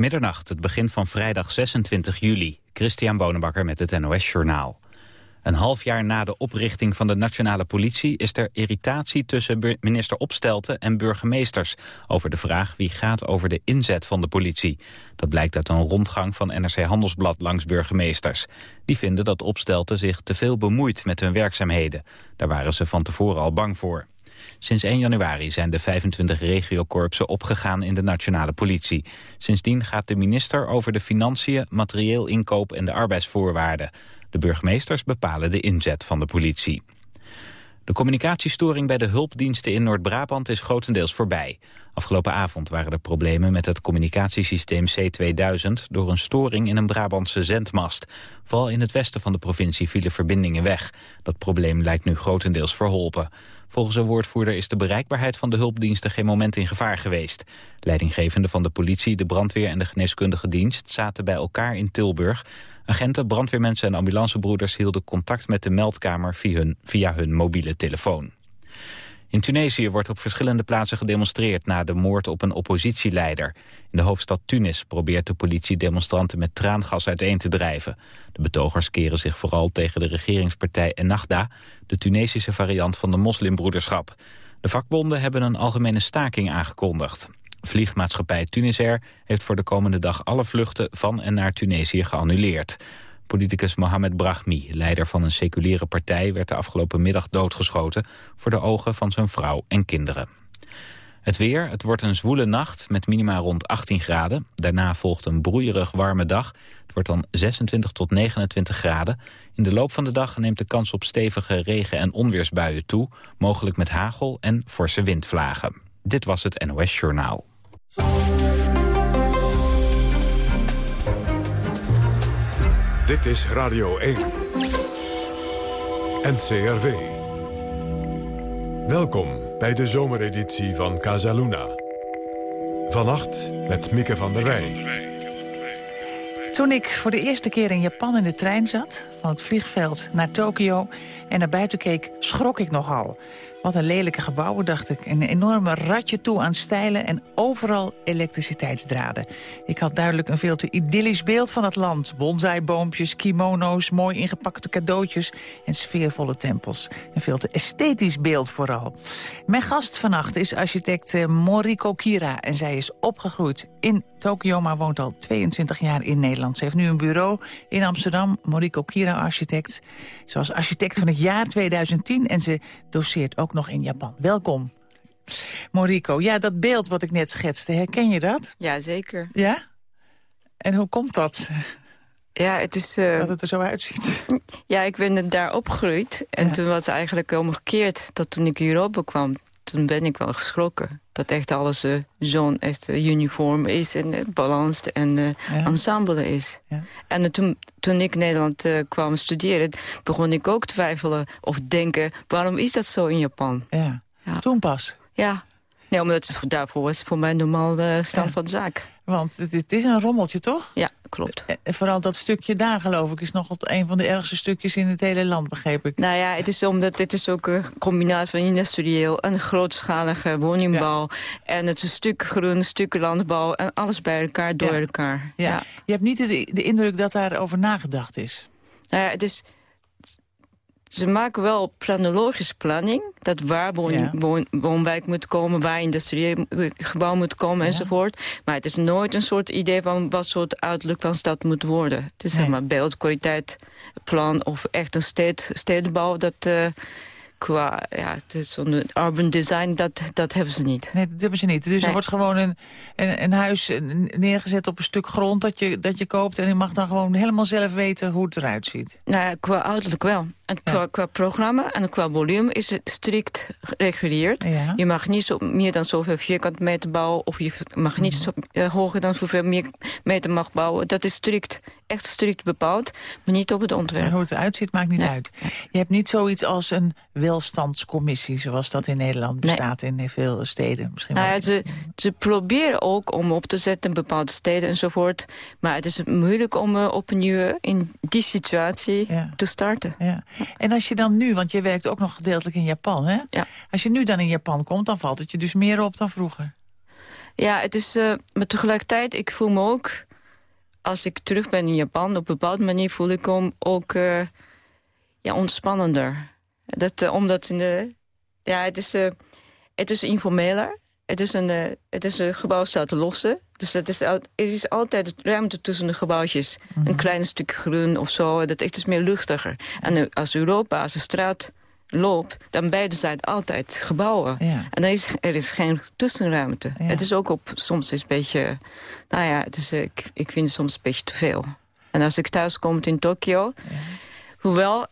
Middernacht, het begin van vrijdag 26 juli. Christian Bonenbakker met het NOS Journaal. Een half jaar na de oprichting van de nationale politie... is er irritatie tussen minister Opstelten en burgemeesters... over de vraag wie gaat over de inzet van de politie. Dat blijkt uit een rondgang van NRC Handelsblad langs burgemeesters. Die vinden dat Opstelten zich te veel bemoeit met hun werkzaamheden. Daar waren ze van tevoren al bang voor. Sinds 1 januari zijn de 25 regiokorpsen opgegaan in de nationale politie. Sindsdien gaat de minister over de financiën, materieel inkoop en de arbeidsvoorwaarden. De burgemeesters bepalen de inzet van de politie. De communicatiestoring bij de hulpdiensten in Noord-Brabant is grotendeels voorbij. Afgelopen avond waren er problemen met het communicatiesysteem C2000... door een storing in een Brabantse zendmast. Vooral in het westen van de provincie vielen verbindingen weg. Dat probleem lijkt nu grotendeels verholpen. Volgens een woordvoerder is de bereikbaarheid van de hulpdiensten geen moment in gevaar geweest. Leidinggevenden van de politie, de brandweer en de geneeskundige dienst zaten bij elkaar in Tilburg. Agenten, brandweermensen en ambulancebroeders hielden contact met de meldkamer via hun, via hun mobiele telefoon. In Tunesië wordt op verschillende plaatsen gedemonstreerd na de moord op een oppositieleider. In de hoofdstad Tunis probeert de politie demonstranten met traangas uiteen te drijven. De betogers keren zich vooral tegen de regeringspartij Ennahda, de Tunesische variant van de moslimbroederschap. De vakbonden hebben een algemene staking aangekondigd. Vliegmaatschappij Tunisair heeft voor de komende dag alle vluchten van en naar Tunesië geannuleerd. Politicus Mohamed Brahmi, leider van een seculiere partij... werd de afgelopen middag doodgeschoten voor de ogen van zijn vrouw en kinderen. Het weer, het wordt een zwoele nacht met minima rond 18 graden. Daarna volgt een broeierig warme dag. Het wordt dan 26 tot 29 graden. In de loop van de dag neemt de kans op stevige regen- en onweersbuien toe... mogelijk met hagel en forse windvlagen. Dit was het NOS Journaal. Dit is Radio 1. NCRV. Welkom bij de zomereditie van Casaluna. Vannacht met Mieke van der Wij. Toen ik voor de eerste keer in Japan in de trein zat... van het vliegveld naar Tokio en naar buiten keek, schrok ik nogal... Wat een lelijke gebouwen, dacht ik. Een enorme ratje toe aan stijlen en overal elektriciteitsdraden. Ik had duidelijk een veel te idyllisch beeld van het land. Bonsaiboompjes, kimono's, mooi ingepakte cadeautjes en sfeervolle tempels. Een veel te esthetisch beeld vooral. Mijn gast vannacht is architect eh, Moriko Kira en zij is opgegroeid in Tokio, maar woont al 22 jaar in Nederland. Ze heeft nu een bureau in Amsterdam, Moriko Kira Architect. Ze was architect van het jaar 2010 en ze doseert ook nog in Japan. Welkom. Moriko, ja, dat beeld wat ik net schetste, herken je dat? Ja, zeker. Ja? En hoe komt dat? Ja, het is... Uh... Dat het er zo uitziet. Ja, ik ben daar opgegroeid. En toen was het eigenlijk omgekeerd dat toen ik in Europa kwam toen ben ik wel geschrokken. Dat echt alles uh, zo'n echt uh, uniform is en uh, balans en ensemble is. Ja. En toen, toen ik Nederland kwam studeren, begon ik ook twijfelen of denken... waarom is dat zo in Japan? Ja, ja. toen pas? Ja, nee, omdat het daarvoor was voor mij normaal stand van zaak. Want het is, het is, een rommeltje, toch? Ja, klopt. En vooral dat stukje daar, geloof ik, is nog een van de ergste stukjes in het hele land, begreep ik. Nou ja, het is omdat dit is ook een combinatie van industrieel en grootschalige woningbouw. En het is een stuk groen, een stuk landbouw en alles bij elkaar, door elkaar. Ja. ja. Je hebt niet de, de indruk dat daarover nagedacht is? Nou ja, het is ze maken wel planologische planning. Dat waar woon, woonwijk moet komen, waar industrieel gebouw moet komen enzovoort. Maar het is nooit een soort idee van wat soort uiterlijk van stad moet worden. Het is nee. zeg maar beeldkwaliteit, plan of echt een sted, stedenbouw. Dat, uh, qua ja, zo'n urban design, dat, dat hebben ze niet. Nee, dat hebben ze niet. Dus er wordt gewoon een, een, een, huis neergezet op een stuk grond dat je, dat je koopt... en je mag dan gewoon helemaal zelf weten hoe het eruit ziet. Nou ja, qua uiterlijk wel. En qua, qua, programma en qua volume is het strikt gereguleerd. Je mag niet zo, meer dan zoveel vierkante meter bouwen... of je mag niet zo, uh, hoger dan zoveel meer meter mag bouwen. Dat is strikt, echt strikt bepaald, maar niet op het ontwerp. Hoe het eruit ziet, maakt niet uit. Je hebt niet zoiets als een welstandscommissie... zoals dat in Nederland bestaat in veel steden. Misschien nou ja, ze, ze proberen ook om op te zetten in bepaalde steden enzovoort. Maar het is moeilijk om uh, opnieuw in die situatie te starten. Ja. En als je dan nu, want je werkt ook nog gedeeltelijk in Japan, hè? Ja. Als je nu dan in Japan komt, dan valt het je dus meer op dan vroeger. Ja, het is, uh, maar tegelijkertijd, ik voel me ook... als ik terug ben in Japan, op een bepaalde manier voel ik me ook uh, ja, ontspannender. Dat, uh, omdat in de, ja, het, is, het is informeler. Het is een, het is een gebouw staat losse. Dus dat is, er is altijd ruimte tussen de gebouwtjes. Een mhm. klein stuk groen of zo. Dat, het is meer luchtiger. En als Europa, als de straat loopt, dan beide zijn altijd gebouwen. En dan is, er is geen tussenruimte. Het is ook op, soms is een beetje, nou ja, het is, ik, ik vind het soms een beetje te veel. En als ik thuis kom in Tokio, hoewel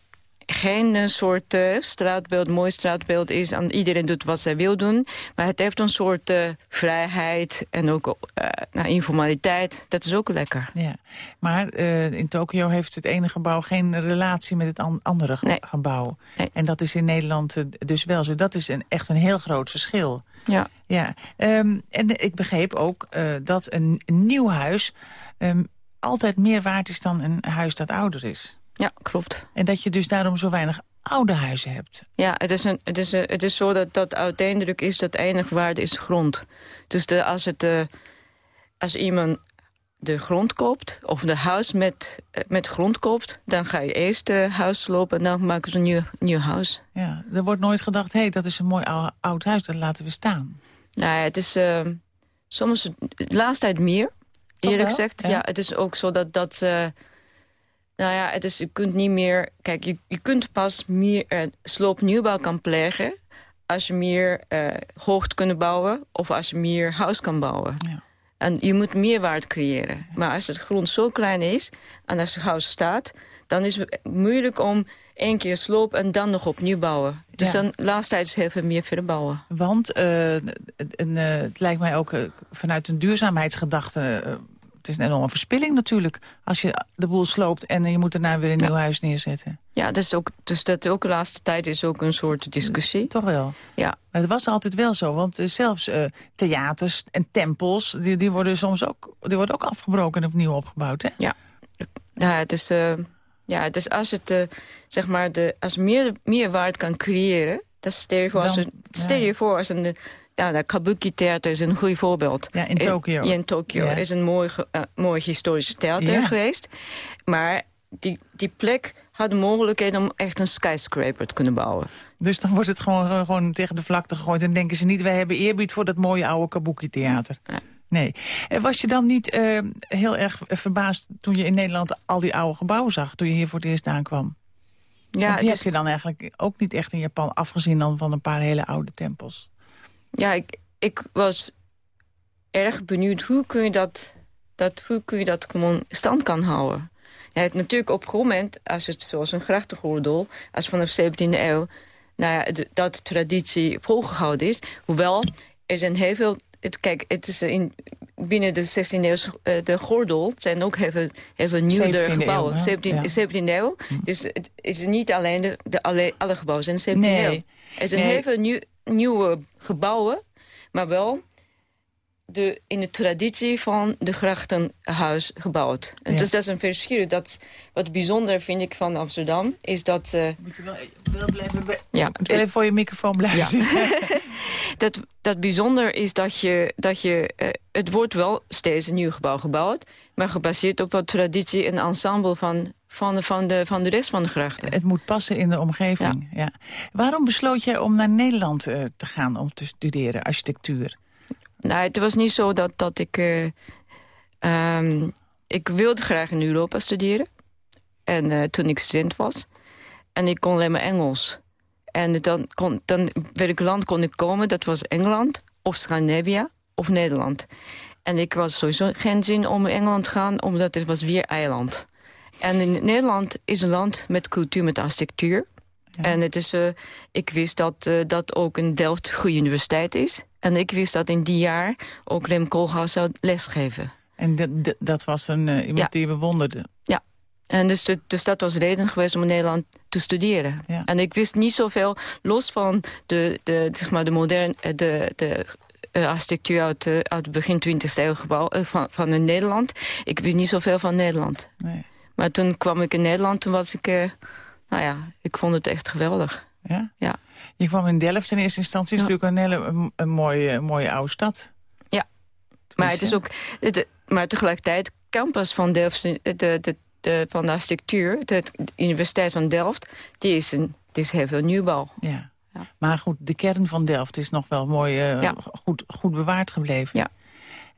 geen een soort uh, straatbeeld, mooi straatbeeld is. En iedereen doet wat zij wil doen. Maar het heeft een soort uh, vrijheid en ook uh, nou, informaliteit. Dat is ook lekker. Ja. Maar in Tokio heeft het ene gebouw geen relatie met het an andere ge nee. gebouw. Nee. En dat is in Nederland dus wel zo. Dat is een, echt een heel groot verschil. Ja. ja. Um, en ik begreep ook dat een, een nieuw huis... Um, altijd meer waard is dan een huis dat ouder is. Ja, klopt. En dat je dus daarom zo weinig oude huizen hebt. Ja, het is, een, het is, een, het is zo dat, dat uiteindelijk is dat enige waarde is grond. Dus de, als, het, uh, als iemand de grond koopt, of de huis met, uh, met grond koopt... dan ga je eerst het huis slopen en dan maken ze een nieuw, nieuw huis. Ja, er wordt nooit gedacht, hé, hey, dat is een mooi oud, oud huis, dat laten we staan. Nou ja, het is uh, soms de laatste tijd meer, eerlijk gezegd. Ja. ja. het is ook zo dat... dat nou ja, het is, je kunt niet meer... Kijk, je, je kunt pas meer uh, sloopnieuwbouw kan plegen... als je meer uh, hoogte kunt bouwen of als je meer huis kan bouwen. Ja. En je moet meerwaarde creëren. Maar als het grond zo klein is en als het huis staat... dan is het moeilijk om één keer sloop en dan nog opnieuw bouwen. Dus ja. dan laatst tijd is heel veel meer verbouwen. Want uh, een, het lijkt mij ook vanuit een duurzaamheidsgedachte is een enorme verspilling natuurlijk. Als je de boel sloopt en je moet daarna weer een nieuw huis neerzetten. Ja, dat is ook, dus dat ook de laatste tijd is ook een soort discussie. Toch wel? Ja. Maar dat was altijd wel zo, want zelfs uh, theaters en tempels... Die, die worden soms ook, die worden ook afgebroken en opnieuw opgebouwd, hè? Ja. Ja, dus, uh, ja, dus als het, uh, zeg maar, de, als meer, meer waarde kan creëren... Dat stel je voor, als, een, stel je voor als een ja, de Kabuki Theater is een goed voorbeeld. Ja, in Tokio. In, in Tokio is een mooi, uh, mooi historisch theater geweest. Maar die, die plek had de mogelijkheid om echt een skyscraper te kunnen bouwen. Dus dan wordt het gewoon, gewoon tegen de vlakte gegooid... en denken ze niet, wij hebben eerbied voor dat mooie oude Kabuki-theater. Ja. Nee. En was je dan niet uh, heel erg verbaasd toen je in Nederland al die oude gebouwen zag... toen je hier voor het eerst aankwam? Ja, Want die heb je dan eigenlijk ook niet echt in Japan... afgezien dan van een paar hele oude tempels. Ja, ik, ik was erg benieuwd hoe kun je dat, dat, hoe kun je dat gewoon stand kan houden. Ja, het, natuurlijk op het moment, als het zoals een grachtengordel... als vanaf de 17e eeuw nou ja, de, dat traditie volgehouden is. Hoewel, er zijn heel veel... Het, kijk, het is in, binnen de 16e eeuw, uh, de gordel... zijn ook heel veel, heel veel nieuwe gebouwen. Eeuw, 17, ja. 17e eeuw. Hm. Dus het is niet alleen de, de alle, alle gebouwen zijn 17e nee. eeuw. Er zijn nee. heel veel nieuw, nieuwe gebouwen, maar wel de, in de traditie van de grachtenhuis gebouwd. En dus dat is een verschil. Dat, wat bijzonder vind ik van Amsterdam, is dat... Uh, Moet je wel, wel blijven ja, wil even voor je microfoon blijven ja. dat, dat bijzonder is dat je... Dat je uh, het wordt wel steeds een nieuw gebouw gebouwd... maar gebaseerd op wat traditie en ensemble van van, van, de, van de rest van de grachten. Het moet passen in de omgeving, ja. Waarom besloot jij om naar Nederland uh, te gaan om te studeren architectuur? Nou, het was niet zo dat, dat ik... Uh, um, ik wilde graag in Europa studeren. En uh, toen ik student was. En ik kon alleen maar Engels. En dan, kon, dan welk land kon ik komen? Dat was Engeland of Scandinavië of Nederland. En ik was sowieso geen zin om in Engeland te gaan, omdat het was weer eiland. En in Nederland is een land met cultuur, met architectuur. Ja. En het is, uh, ik wist dat uh, dat ook een Delft goede universiteit is. En ik wist dat in die jaar ook Rem Koolhaas zou lesgeven. En dat was een, uh, iemand ja. die je bewonderde? Ja. En dus, de, dus dat was reden geweest om in Nederland te studeren. Ja. En ik wist niet zoveel, los van de, de, zeg maar de moderne... De, de, architectuur uit, uit het begin 20e eeuw gebouw, van, van Nederland. Ik wist niet zoveel van Nederland. Nee. Maar toen kwam ik in Nederland, toen was ik... Uh, nou ja, ik vond het echt geweldig. Ja? Ja. Je kwam in Delft in eerste instantie. is ja. natuurlijk een hele een mooie, mooie oude stad. Ja. Maar het is ook, de, maar tegelijkertijd, campus van Delft, de, de, de, van de architectuur, de, Universiteit van Delft, die is, een, die is heel veel nieuwbouw. Ja. ja. Maar goed, de kern van Delft is nog wel mooi uh, goed, goed bewaard gebleven. Ja.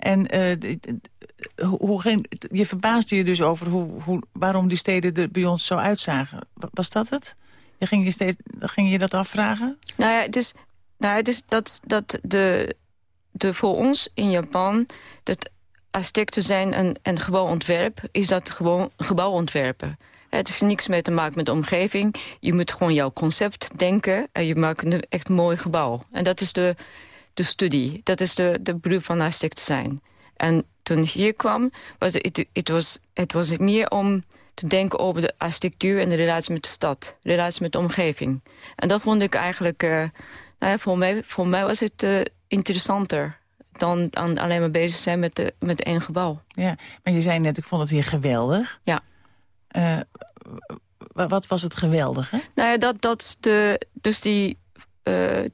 En uh, hoe ging, je verbaasde je dus over hoe, hoe, waarom die steden er bij ons zo uitzagen. Was dat het? Je ging, je steeds, ging je dat afvragen? Nou ja, het is, nou, het is dat, dat de, de voor ons in Japan... dat architecten zijn en, en gebouwontwerp... is dat gewoon gebouwontwerpen. Het is niks mee te maken met de omgeving. Je moet gewoon jouw concept denken en je maakt een echt mooi gebouw. En dat is de, de studie. Dat is de, de beroep van architect zijn. En toen ik hier kwam, was het, het, was, het was meer om te denken over de architectuur en de relatie met de stad. De relatie met de omgeving. En dat vond ik eigenlijk... Uh, nou ja, voor, mij, voor mij was het uh, interessanter dan, dan alleen maar bezig zijn met, de, met één gebouw. Ja, maar je zei net, ik vond het hier geweldig. Ja. Uh, wat was het geweldige? Nou ja, dat, dat de, dus die,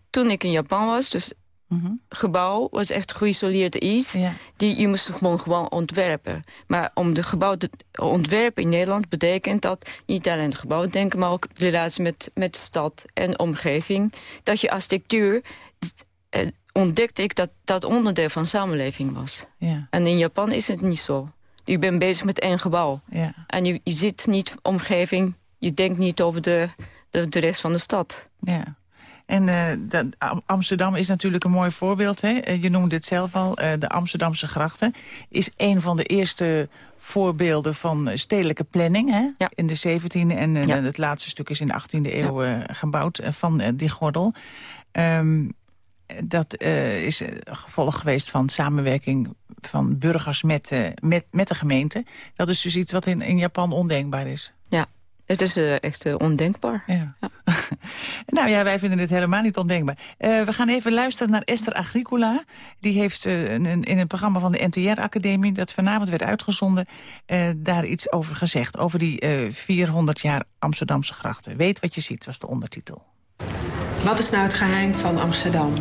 toen ik in Japan was, dus Mm Gebouw was echt geïsoleerd iets. Die, je moest gewoon, gewoon ontwerpen. Maar om de gebouw te ontwerpen in Nederland betekent dat niet alleen het gebouw denken, maar ook de relatie met, met de stad en omgeving. Dat je architectuur eh, ontdekte ik dat dat onderdeel van samenleving was. Ja. En in Japan is het niet zo. Je bent bezig met één gebouw. Ja. En je, je ziet niet omgeving, je denkt niet over de, de, de rest van de stad. Ja. En uh, Amsterdam is natuurlijk een mooi voorbeeld. Hè? Eh, je noemde het zelf al, uh, de Amsterdamse grachten. Is een van de eerste voorbeelden van stedelijke planning. Hè? Ja. In de 17e en ja. het laatste stuk is in de 18e eeuw ja. gebouwd van die gordel. Um, dat is gevolg geweest van samenwerking van burgers met, met, met de gemeente. Dat is dus iets wat in, in Japan ondenkbaar is. Het is uh, echt uh, ondenkbaar. Ja. ja. nou ja, wij vinden het helemaal niet ondenkbaar. Uh, we gaan even luisteren naar Esther Agricola. Die heeft een, in het programma van de NTR-academie... dat vanavond werd uitgezonden, daar iets over gezegd. Over die 400 jaar Amsterdamse grachten. Weet wat je ziet, was de ondertitel. Wat is nou het geheim van Amsterdam?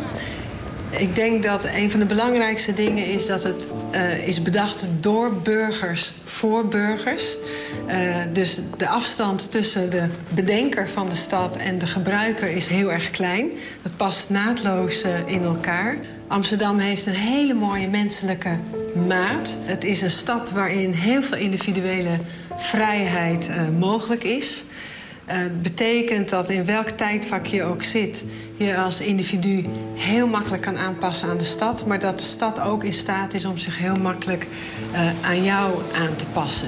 Ik denk dat een van de belangrijkste dingen is dat het uh, is bedacht door burgers voor burgers. Uh, dus de afstand tussen de bedenker van de stad en de gebruiker is heel erg klein. Dat past naadloos uh, in elkaar. Amsterdam heeft een hele mooie menselijke maat. Het is een stad waarin heel veel individuele vrijheid mogelijk is. Het uh, betekent dat in welk tijdvak je ook zit... je als individu heel makkelijk kan aanpassen aan de stad... maar dat de stad ook in staat is om zich heel makkelijk uh, aan jou aan te passen.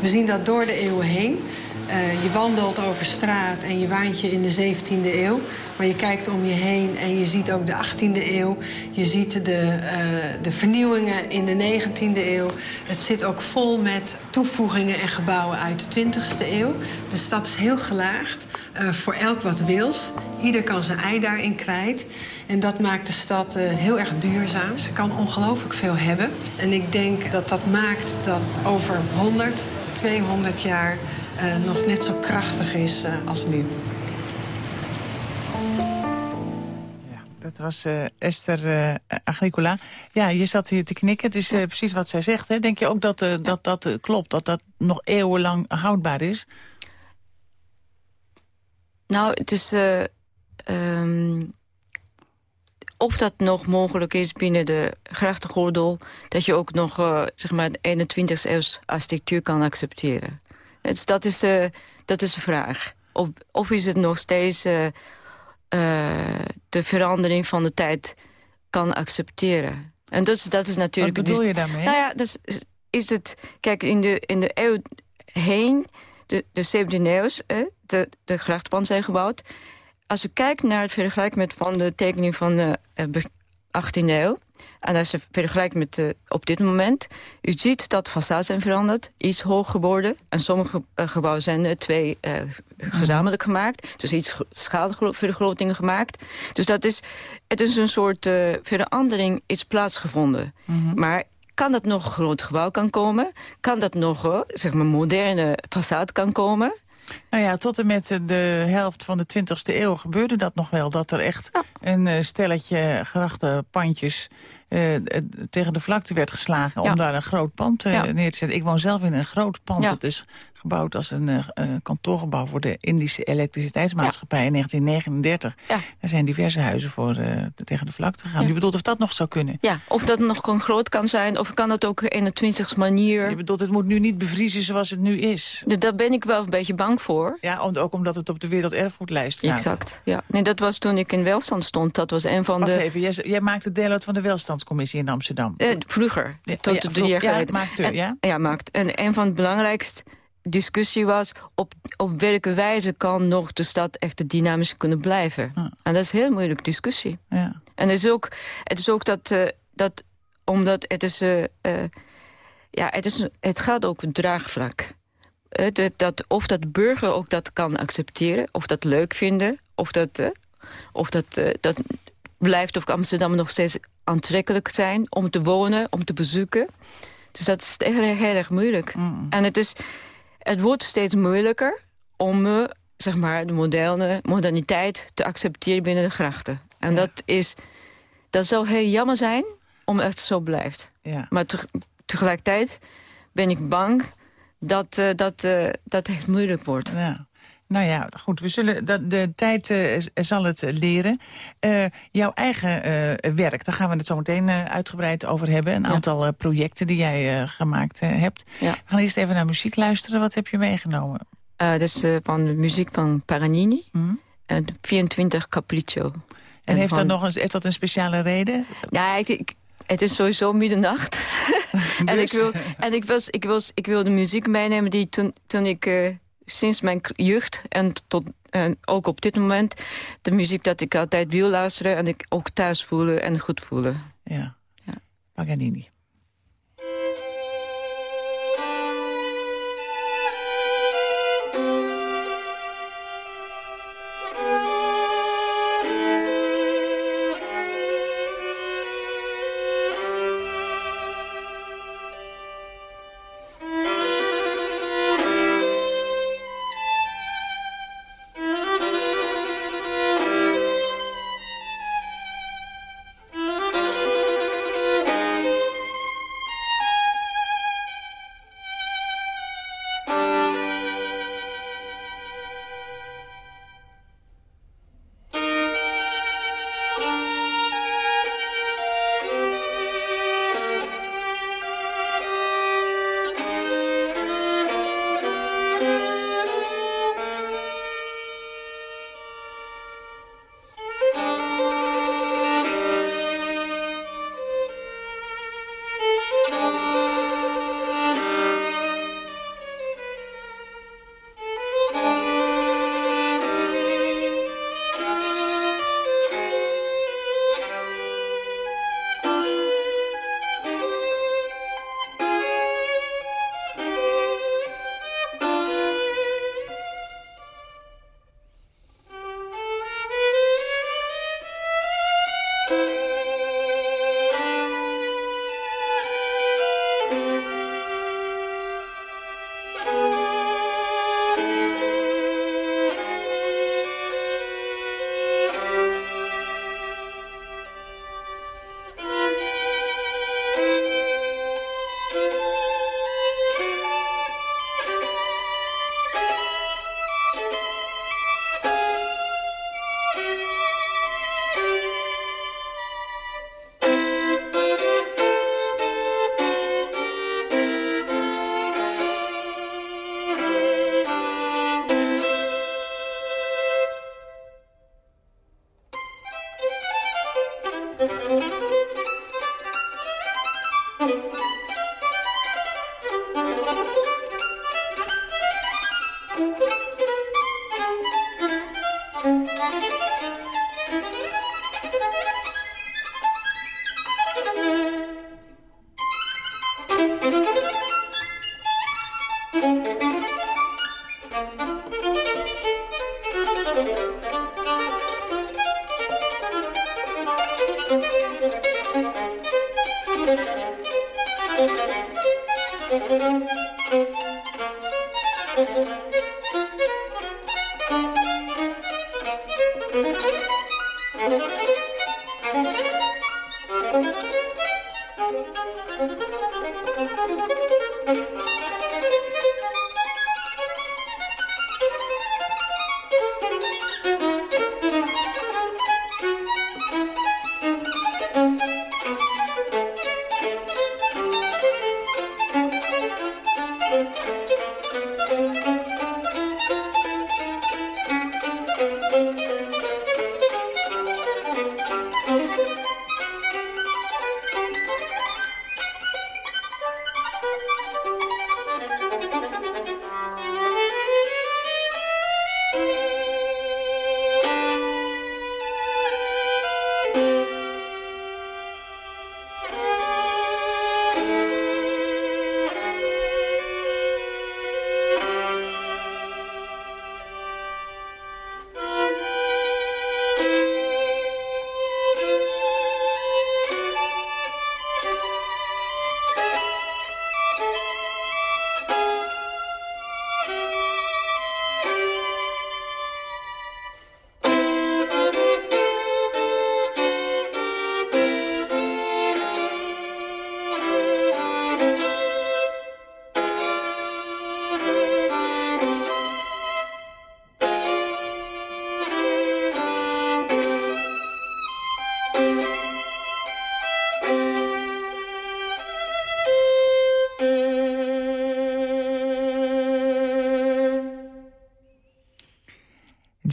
We zien dat door de eeuwen heen. Uh, je wandelt over straat en je waant je in de 17e eeuw. Maar je kijkt om je heen en je ziet ook de 18e eeuw. Je ziet de, uh, de vernieuwingen in de 19e eeuw. Het zit ook vol met toevoegingen en gebouwen uit de 20e eeuw. De stad is heel gelaagd, uh, voor elk wat wils. Ieder kan zijn ei daarin kwijt. En dat maakt de stad heel erg duurzaam. Ze kan ongelooflijk veel hebben. En ik denk dat dat maakt dat over 100, 200 jaar... Uh, nog net zo krachtig is uh, als nu. Ja, dat was uh, Esther Agricola. Ja, je zat hier te knikken. Het is precies wat zij zegt. Hè? Denk je ook dat ja. dat, dat klopt? Dat dat nog eeuwenlang houdbaar is? Nou, het is... Um, of dat nog mogelijk is binnen de grachtengordel... dat je ook nog zeg maar, de 21e eeuws architectuur kan accepteren. Dus dat, is de, dat is de vraag. Of, of is het nog steeds uh, uh, de verandering van de tijd kan accepteren? En dat, dat is natuurlijk... Wat bedoel je daarmee? Nou ja, dat is, is het... Kijk, in de, in de eeuw heen, de, de 17e eeuw, eh, de, de grachtpand zijn gebouwd. Als je kijkt naar het vergelijk met van de tekening van de 18e eeuw... En als je vergelijkt met uh, op dit moment... u ziet dat façades zijn veranderd, iets hoog geworden. En sommige uh, gebouwen zijn uh, twee gezamenlijk gemaakt. Dus iets schaalvergrotingen gemaakt. Dus dat is, het is een soort verandering is plaatsgevonden. Mm -hmm. Maar kan dat nog een groot gebouw kan komen? Kan dat nog zeg maar moderne façade kan komen? Nou ja, tot en met de helft van de 20e eeuw gebeurde dat nog wel. Dat er echt een stelletje grachte pandjes tegen de vlakte werd geslagen... om daar een groot pand neer te zetten. Ik woon zelf in een groot pand. Dat is gebouwd als een uh, kantoorgebouw voor de Indische elektriciteitsmaatschappij in 1939. Ja. Er zijn diverse huizen voor uh, tegen de vlakte gegaan. Ja. Je bedoelt of dat nog zou kunnen? Ja, of dat nog groot kan zijn, of kan dat ook in de 20 manier. Je bedoelt, het moet nu niet bevriezen zoals het nu is? Daar ben ik wel een beetje bang voor. Ja, ook omdat het op de werelderfgoedlijst staat. Exact, ja. Nee, dat was toen ik in welstand stond. Dat was een van Wacht de... even, jij, jij maakte deel uit van de welstandscommissie in Amsterdam. vroeger, tot ja, drie jaar geleden. Ja, maakte, ja? ja, maakt. En een van het belangrijkste discussie was... op, op welke wijze kan nog de stad echt dynamisch kunnen blijven. En dat is een heel moeilijke discussie. Ja. En het is ook, het is ook dat, uh, dat omdat het is... Uh, uh, ja, het, is, het gaat ook een draagvlak. Dat, dat, of dat burger ook dat kan accepteren, of dat leuk vinden... of dat, of dat, dat blijft of Amsterdam nog steeds aantrekkelijk zijn... om te wonen, om te bezoeken... Dus dat is echt heel, heel erg moeilijk. Mm. En het is, het wordt steeds moeilijker om uh, zeg maar, de moderne moderniteit te accepteren binnen de grachten. En dat, is, dat zou heel jammer zijn om het zo blijft. Ja. Maar tegelijkertijd ben ik bang dat, uh, dat, uh, dat het moeilijk wordt. Ja. Nou ja, goed, we zullen, dat, de tijd uh, zal het leren. Uh, jouw eigen uh, werk, daar gaan we het zo meteen uitgebreid over hebben. Een aantal projecten die jij gemaakt hebt. Ja. We gaan eerst even naar muziek luisteren. Wat heb je meegenomen? dat is van de muziek van Paranini. Mm. 24 Capriccio. En, en heeft, dat nog een, heeft dat een speciale reden? Ja, ik, ik het is sowieso middernacht. en, ik wil, en ik, was, ik, was, ik wil de muziek meenemen die toen, toen ik sinds mijn jeugd en, tot, en ook op dit moment... de muziek dat ik altijd wil luisteren en ik ook thuis voelen en goed voelen. Ja, ja. Paganini.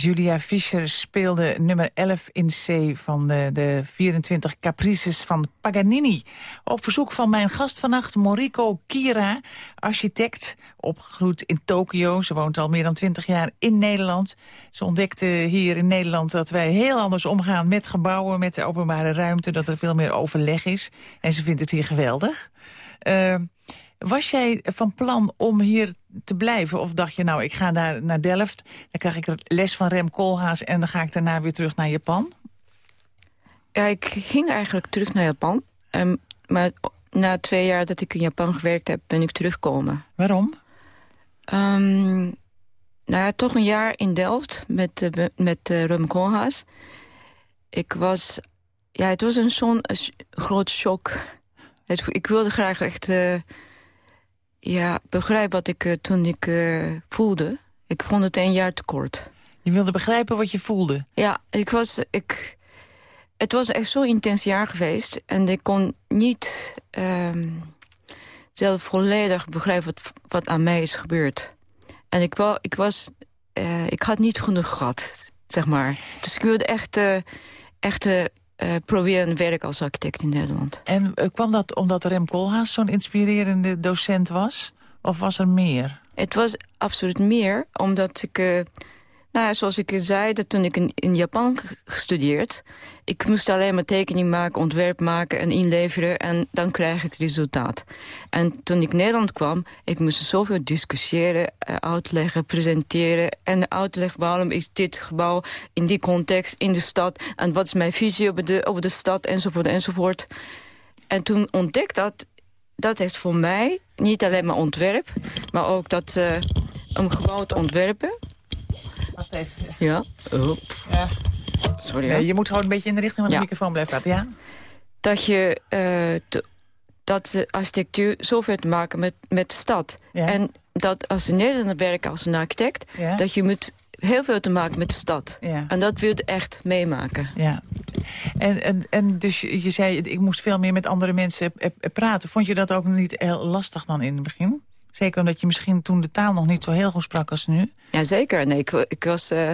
Julia Fischer speelde nummer 11 in C van de, de 24 Caprices van Paganini. Op verzoek van mijn gast vannacht, Moriko Kira, architect, opgegroeid in Tokio. Ze woont al meer dan 20 jaar in Nederland. Ze ontdekte hier in Nederland dat wij heel anders omgaan met gebouwen, met de openbare ruimte, dat er veel meer overleg is. En ze vindt het hier geweldig. Uh, was jij van plan om hier te blijven? Of dacht je, nou, ik ga daar naar Delft... dan krijg ik les van Rem Koolhaas... en dan ga ik daarna weer terug naar Japan? Ja, ik ging eigenlijk terug naar Japan. Um, maar na twee jaar dat ik in Japan gewerkt heb, ben ik teruggekomen. Waarom? Um, nou ja, toch een jaar in Delft met, uh, met uh, Rem Koolhaas. Ik was... Ja, het was een zo'n groot shock. ik wilde graag echt... Uh, ja, begrijp wat ik uh, toen ik uh, voelde. Ik vond het een jaar te kort. Je wilde begrijpen wat je voelde? Ja, ik was, ik, het was echt zo'n intens jaar geweest. En ik kon niet um, zelf volledig begrijpen wat, wat aan mij is gebeurd. En ik, wou, ik, was, uh, ik had niet genoeg gehad, zeg maar. Dus ik wilde echt, echt uh, probeer een werk als architect in Nederland. En uh, kwam dat omdat Rem Koolhaas zo'n inspirerende docent was? Of was er meer? Het was absoluut meer, omdat ik... Nou zoals ik zei, dat toen ik in, Japan gestudeerd... ik moest alleen maar tekening maken, ontwerp maken en inleveren... en dan krijg ik resultaat. En toen ik Nederland kwam, ik moest zoveel discussiëren... Uh, uitleggen, presenteren en uitleggen... waarom is dit gebouw in die context, in de stad... en wat is mijn visie op de, op de stad, enzovoort, enzovoort. En toen ontdekte dat... dat heeft voor mij niet alleen maar ontwerp... maar ook dat uh, een gebouw te ontwerpen Wacht even. Ja. Oh. ja. Sorry. Nee, je moet gewoon een beetje in de richting van de microfoon blijven praten. Ja? Dat je uh, te, dat de architectuur zoveel te maken met, met de stad. En dat als een Nederlander werkt als een architect... Dat je moet heel veel te maken met de stad. Ja. En dat wil je echt meemaken. Ja. En, en, en dus je zei, ik moest veel meer met andere mensen praten. Vond je dat ook niet heel lastig dan in het begin? Zeker omdat je misschien toen de taal nog niet zo heel goed sprak als nu. Ja, zeker. Nee, ik, ik was uh,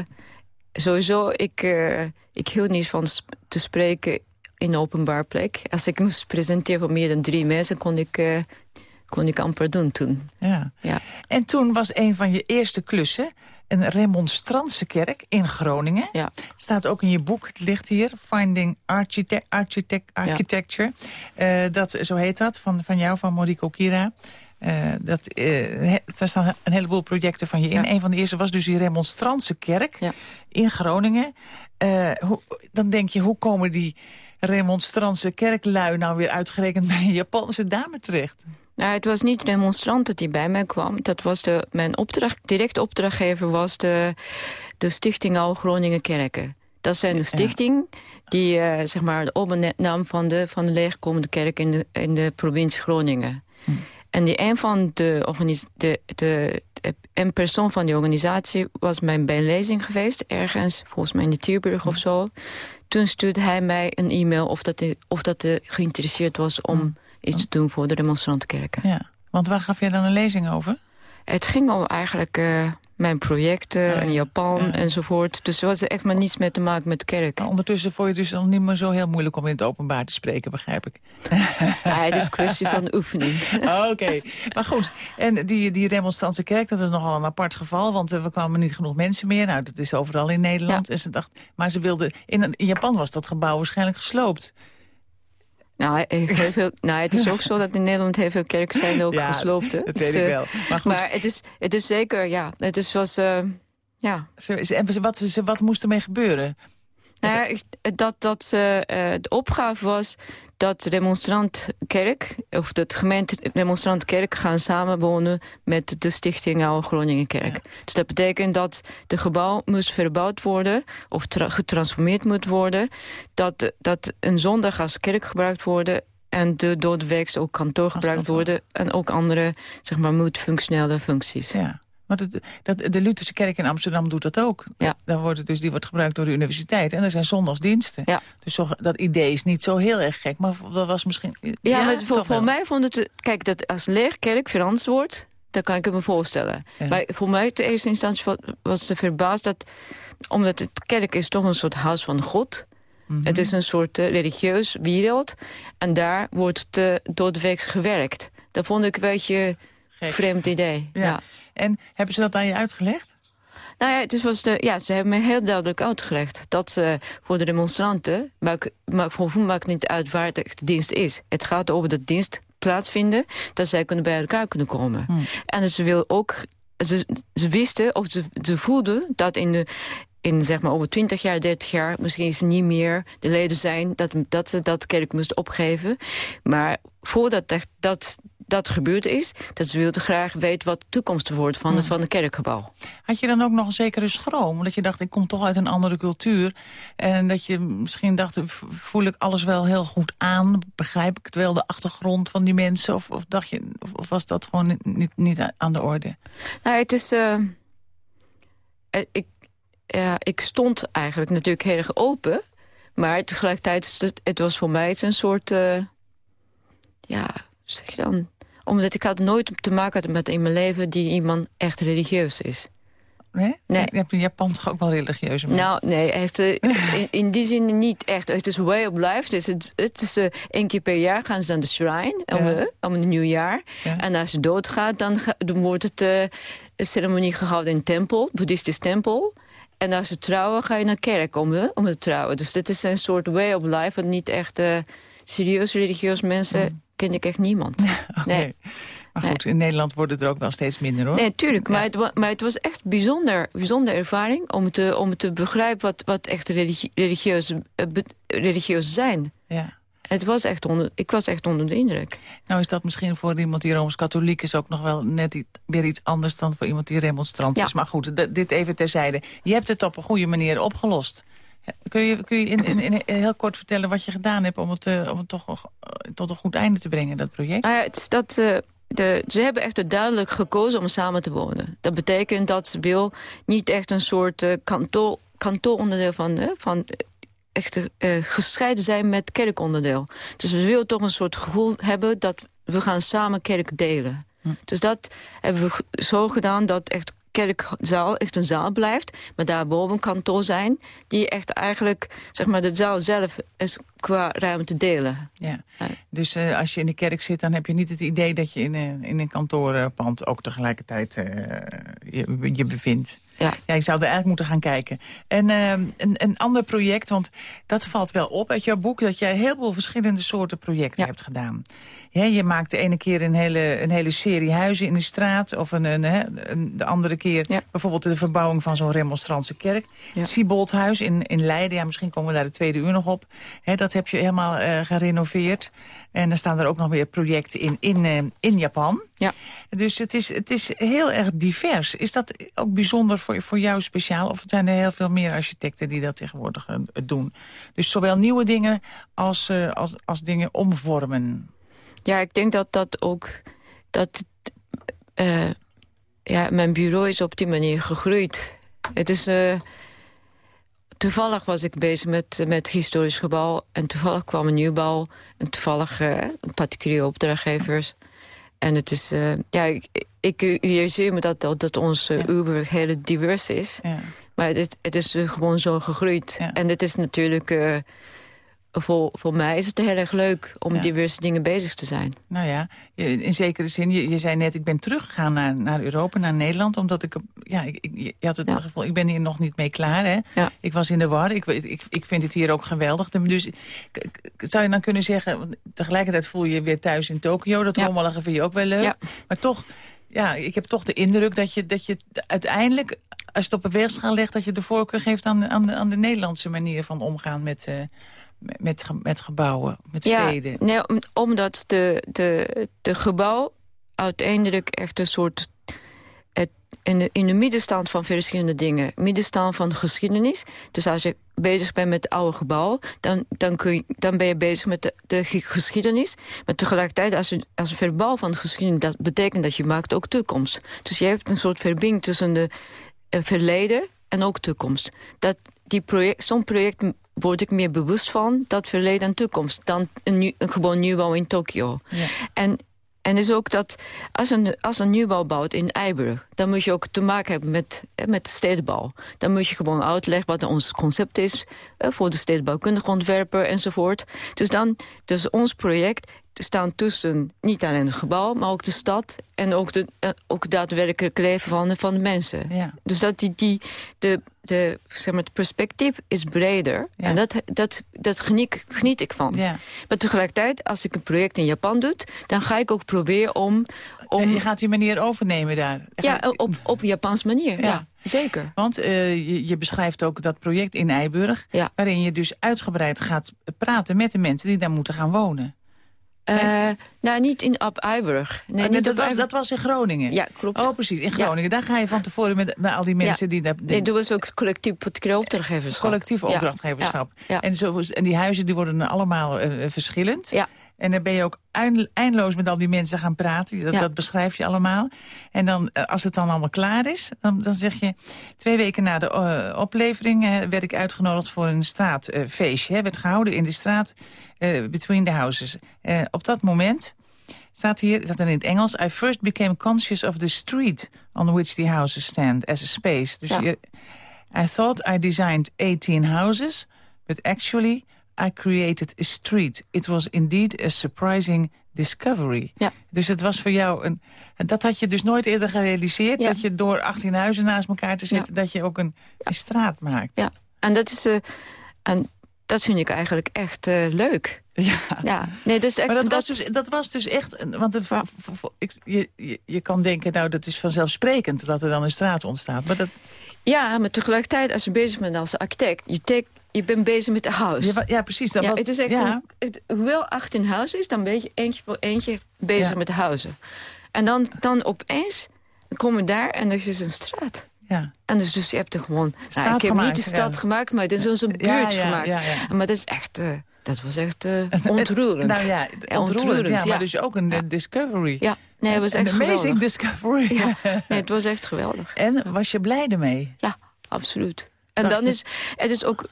sowieso... Ik, uh, ik hield niet van sp te spreken in openbaar plek. Als ik moest presenteren voor meer dan drie mensen... kon ik, uh, kon ik amper doen toen. Ja. ja. En toen was een van je eerste klussen... een remonstrantse kerk in Groningen. Ja. Staat ook in je boek, het ligt hier... Finding Architect, Architect, Architecture. Ja. dat, zo heet dat, van, van jou, van Moriko Kira... Uh, dat, uh, daar staan een heleboel projecten van je in. Ja. Een van de eerste was dus die remonstrantse kerk ja. in Groningen. Uh, hoe, dan denk je, hoe komen die remonstrantse kerklui nou weer uitgerekend bij een Japanse dame terecht? Nou, het was niet demonstranten die bij mij kwam. Dat was de, mijn opdracht, direct opdrachtgever was de, de Stichting Oude Groningen Kerken. Dat zijn de stichting die uh, zeg maar de opnaam van de, van de leegkomende kerk in de, in de provincie Groningen. Hm. En die een van de, de, de, een persoon van die organisatie was mijn bijlezing geweest. Ergens, volgens mij in de Tierburg of zo. Toen stuurde hij mij een e-mail of dat hij, of dat hij geïnteresseerd was om iets te doen voor de demonstrantenkerken. Ja, want waar gaf jij dan een lezing over? Het ging om eigenlijk uh, mijn projecten in Japan enzovoort. Dus er was echt maar niets mee te maken met kerk. Maar ondertussen vond je het dus nog niet meer zo heel moeilijk om in het openbaar te spreken, begrijp ik. Ja, het is kwestie van oefening. Oké, maar goed. En die, die remonstrantse kerk, dat is nogal een apart geval, want er kwamen niet genoeg mensen meer. Nou, dat is overal in Nederland. En ze dacht, maar ze wilden, in, in Japan was dat gebouw waarschijnlijk gesloopt. Nou, heel veel, nou, het is ook zo dat in Nederland heel veel kerken zijn ook ja, gesloopt. dat weet ik wel. Maar, goed. maar het, is, het is zeker, ja, het is, was, uh, ja. En wat, wat moest ermee gebeuren? Nou ja, dat, dat uh, de opgave was dat demonstrantkerk, of de gemeente demonstrantkerk gaan samenwonen met de stichting Oude Groningen Kerk. Dus dat betekent dat de gebouw moest verbouwd worden of getransformeerd moet worden. Dat, dat een zondag als kerk gebruikt worden en de doodweeks ook kantoor gebruikt worden en ook andere, zeg maar, multifunctionele functies. Ja. Maar dat, de Lutherse kerk in Amsterdam doet dat ook. Ja. Daar wordt het dus, die wordt gebruikt door de universiteit. En er zijn zondagsdiensten. Ja. Dus zo, dat idee is niet zo heel erg gek. Maar dat was misschien... Ja, ja maar voor, voor mij vond het... Kijk, dat als leerkerk veranderd wordt... dan kan ik het me voorstellen. Maar voor mij de eerste instantie was de verbaasd dat... omdat het kerk is toch een soort huis van God... Mm Het is een soort uh, religieus wereld. En daar wordt uh, doordeweeks gewerkt. Dat vond ik een beetje een vreemd idee. ja. En hebben ze dat aan je uitgelegd? Nou ja, het was de, ja, ze hebben me heel duidelijk uitgelegd dat ze voor de demonstranten, maakt, maakt, voor maakt niet uit waar de dienst is. Het gaat over de dienst plaatsvinden, dat zij kunnen bij elkaar kunnen komen. Hmm. En ze wil ook, ze, ze wisten of ze, ze voelden dat in de, in zeg maar over 20 jaar, 30 jaar, misschien ze niet meer de leden zijn, dat, dat ze dat kerk moesten opgeven. Maar voordat dat, dat gebeurd is, dat ze wilden graag weten wat de toekomst wordt van, de, van de kerkgebouw. Had je dan ook nog een zekere schroom? Omdat je dacht, ik kom toch uit een andere cultuur. En dat je misschien dacht, voel ik alles wel heel goed aan? Begrijp ik het wel, de achtergrond van die mensen? Of, of dacht je, of, was dat gewoon niet, niet aan de orde? Nou, het is... Uh, ik, uh, ik stond eigenlijk natuurlijk heel erg open. Maar tegelijkertijd, het, het was voor mij een soort... Uh, ja, zeg je dan omdat ik had nooit te maken met in mijn leven die iemand echt religieus is. Nee? nee. Je hebt in Japan toch ook wel religieuze mensen? Nou, nee, echt, uh, in, in, die zin niet echt. Het is way of life. Dus het, het is uh, één keer per jaar gaan ze naar de shrine om, ja. uh, om het nieuwjaar. Ja. En als ze doodgaat, dan, dan wordt het een ceremonie gehouden in een tempel, boeddhistisch tempel. En als ze trouwen, ga je naar kerk om, om te trouwen. Dus dit is een soort way of life, wat niet echt serieus religieus mensen... Mm ken ik echt niemand. nee. Maar goed, in Nederland worden er ook wel steeds minder, hoor. Nee, tuurlijk. Maar, het, maar het was echt bijzonder, bijzonder ervaring... om te, om te begrijpen wat, wat echt religieus, uh, religieus zijn. Ja. Het was echt onder, ik was echt onder de indruk. Nou is dat misschien voor iemand die Rooms-Katholiek is... ook nog wel net iets, weer iets anders dan voor iemand die remonstrant is. Maar goed, dit even terzijde. Je hebt het op een goede manier opgelost. Kun je, kun je in, in, in, heel kort vertellen wat je gedaan hebt... om het, uh, om het toch uh, tot een goed einde te brengen, dat project? Nou ja, het is dat, uh, de, ze hebben echt duidelijk gekozen om samen te wonen. Dat betekent dat ze wil niet echt een soort kantoor, kantooronderdeel van... van echt gescheiden zijn met kerkonderdeel. Dus we willen toch een soort gevoel hebben... dat we gaan samen kerk delen. Hm. Dus dat hebben we zo gedaan dat echt kerkzaal echt een zaal blijft. Maar daarboven een kantoor zijn die echt eigenlijk zeg maar, de zaal zelf is qua ruimte delen. Ja. Dus uh, als je in de kerk zit, dan heb je niet het idee dat je in, een, in een kantoorpand ook tegelijkertijd uh, je, je bevindt. Ja. ja, ik zou er eigenlijk moeten gaan kijken. En uh, een, een ander project, want dat valt wel op uit jouw boek... dat jij heel veel verschillende soorten projecten hebt gedaan. Ja, je maakt de ene keer een hele, een hele serie huizen in de straat... of een, een, een de andere keer bijvoorbeeld de verbouwing van zo'n remonstrantse kerk. Het Sieboldhuis in, in Leiden, ja, misschien komen we daar de tweede uur nog op. He, dat heb je helemaal uh, gerenoveerd. En er staan er ook nog weer projecten in, in, uh, in Japan. Ja. Dus het is, het is heel erg divers. Is dat ook bijzonder voor, voor jou speciaal? Of zijn er heel veel meer architecten die dat tegenwoordig uh, doen? Dus zowel nieuwe dingen als, als, als dingen omvormen. Ja, ik denk dat dat ook dat uh, ja, mijn bureau is op die manier gegroeid. Het is... Uh, toevallig was ik bezig met, met historisch gebouw. En toevallig kwam een nieuwbouw. En toevallig uh, particuliere opdrachtgevers. En het is... Uh, ja, ik, ik realiseer me dat, dat, dat ons ja. Uber heel divers is. Ja. Maar het, het is gewoon zo gegroeid. Ja. En het is natuurlijk voor, voor mij is het heel erg leuk om ja. diverse dingen bezig te zijn. Nou ja, in zekere zin, je, je zei net, ik ben teruggegaan naar, naar Europa, naar Nederland, omdat ik, ja, ik, ik je had het ja. gevoel, ik ben hier nog niet mee klaar, hè. Ja. Ik was in de war, ik, ik, ik vind het hier ook geweldig. Dus zou je dan kunnen zeggen, tegelijkertijd voel je je weer thuis in Tokio, dat rommelige vind je ook wel leuk. Maar toch, ja, ik heb toch de indruk dat je, dat je uiteindelijk als je het op een weegschaal legt... dat je de voorkeur geeft aan, aan, de, aan de Nederlandse manier van omgaan met, uh, met, met gebouwen, met steden? Ja, nee, omdat de, de, de gebouw uiteindelijk echt een soort... Het, in, de, in de middenstand van verschillende dingen. Middenstand van geschiedenis. Dus als je bezig bent met het oude gebouw... dan, dan, kun je, dan ben je bezig met de, de geschiedenis. Maar tegelijkertijd, als je, als een verbouw van de geschiedenis... dat betekent dat je maakt ook toekomst. Dus je hebt een soort verbinding tussen de uh, verleden en ook toekomst. Dat die project, zo'n project word ik meer bewust van dat verleden en toekomst... dan een, een gewoon nieuwbouw in Tokio. Ja. En en is ook dat als een, als een nieuwbouw bouwt in Eiburg... dan moet je ook te maken hebben met, met de stedenbouw. Dan moet je gewoon uitleggen wat ons concept is... voor de stedenbouwkundige ontwerper enzovoort. Dus, dan, dus ons project staan tussen niet alleen het gebouw, maar ook de stad... en ook, de, uh, ook daadwerkelijk leven van, van de mensen. Ja. Dus dat die, die, de, de, zeg maar, het perspectief is breder. Ja. En dat, dat, dat geniet, geniet ik van. Ja. Maar tegelijkertijd, als ik een project in Japan doe... dan ga ik ook proberen om... om... En je gaat die manier overnemen daar? Ja, op, op Japans manier, ja. Zeker. Want uh, je, je, beschrijft ook dat project in Eiburg... waarin je dus uitgebreid gaat praten met de mensen die daar moeten gaan wonen. Uh, nou, niet in op Eiburg. Nee, ah, dat, was, dat was in Groningen? Ja, klopt. Oh, precies. In Groningen. Daar ga je van tevoren met, met al die mensen die... daar. Nee, dat was ook collectief opdrachtgeverschap. Collectief opdrachtgeverschap. En, zo, en die huizen die worden allemaal uh, verschillend. Ja. En dan ben je ook eindeloos met al die mensen gaan praten. Dat, dat beschrijf je allemaal. En dan, eh, als het dan allemaal klaar is, dan, dan zeg je... twee weken na de uh, oplevering uh, werd ik uitgenodigd voor een straatfeestje. Uh, werd gehouden in de straat Between the Houses. op dat moment staat hier, staat in het Engels... I first became conscious of the street on which the houses stand as a space. Dus ja. je, I thought I designed 18 houses, but actually... I created a street. It was indeed a surprising discovery. Ja. Dus het was voor jou een... Dat had je dus nooit eerder gerealiseerd... dat je door 18 huizen naast elkaar te zetten... dat je ook een, een, straat maakt. Ja, en dat is... Uh, en dat vind ik eigenlijk echt uh, leuk. Ja. ja. Nee, dus echt, maar dat, Was dus, dat was dus echt... Want de, ja. ik, je, je, je kan denken, nou, dat is vanzelfsprekend... dat er dan een straat ontstaat. Maar dat... Ja, maar tegelijkertijd, als je bezig bent als architect... je, tek, je bent bezig met de huis. Ja, ja precies. Ja, het is echt ja. het, hoewel 18 huis is, dan ben je eentje voor eentje bezig met de huizen. En dan, dan opeens komen we daar en er is een straat. Ja. En dus, dus je hebt er gewoon... Nou, ik heb niet de stad gemaakt, maar het is een buurt gemaakt. Maar dat is echt... Uh, dat was echt uh, ontroerend. nou ja, ontroerend, ja, maar dus ook een discovery. Ja, nee, het was echt een amazing discovery. Ja. Nee, het was echt geweldig. En was je blij ermee? Ja, absoluut. En dan is het is ook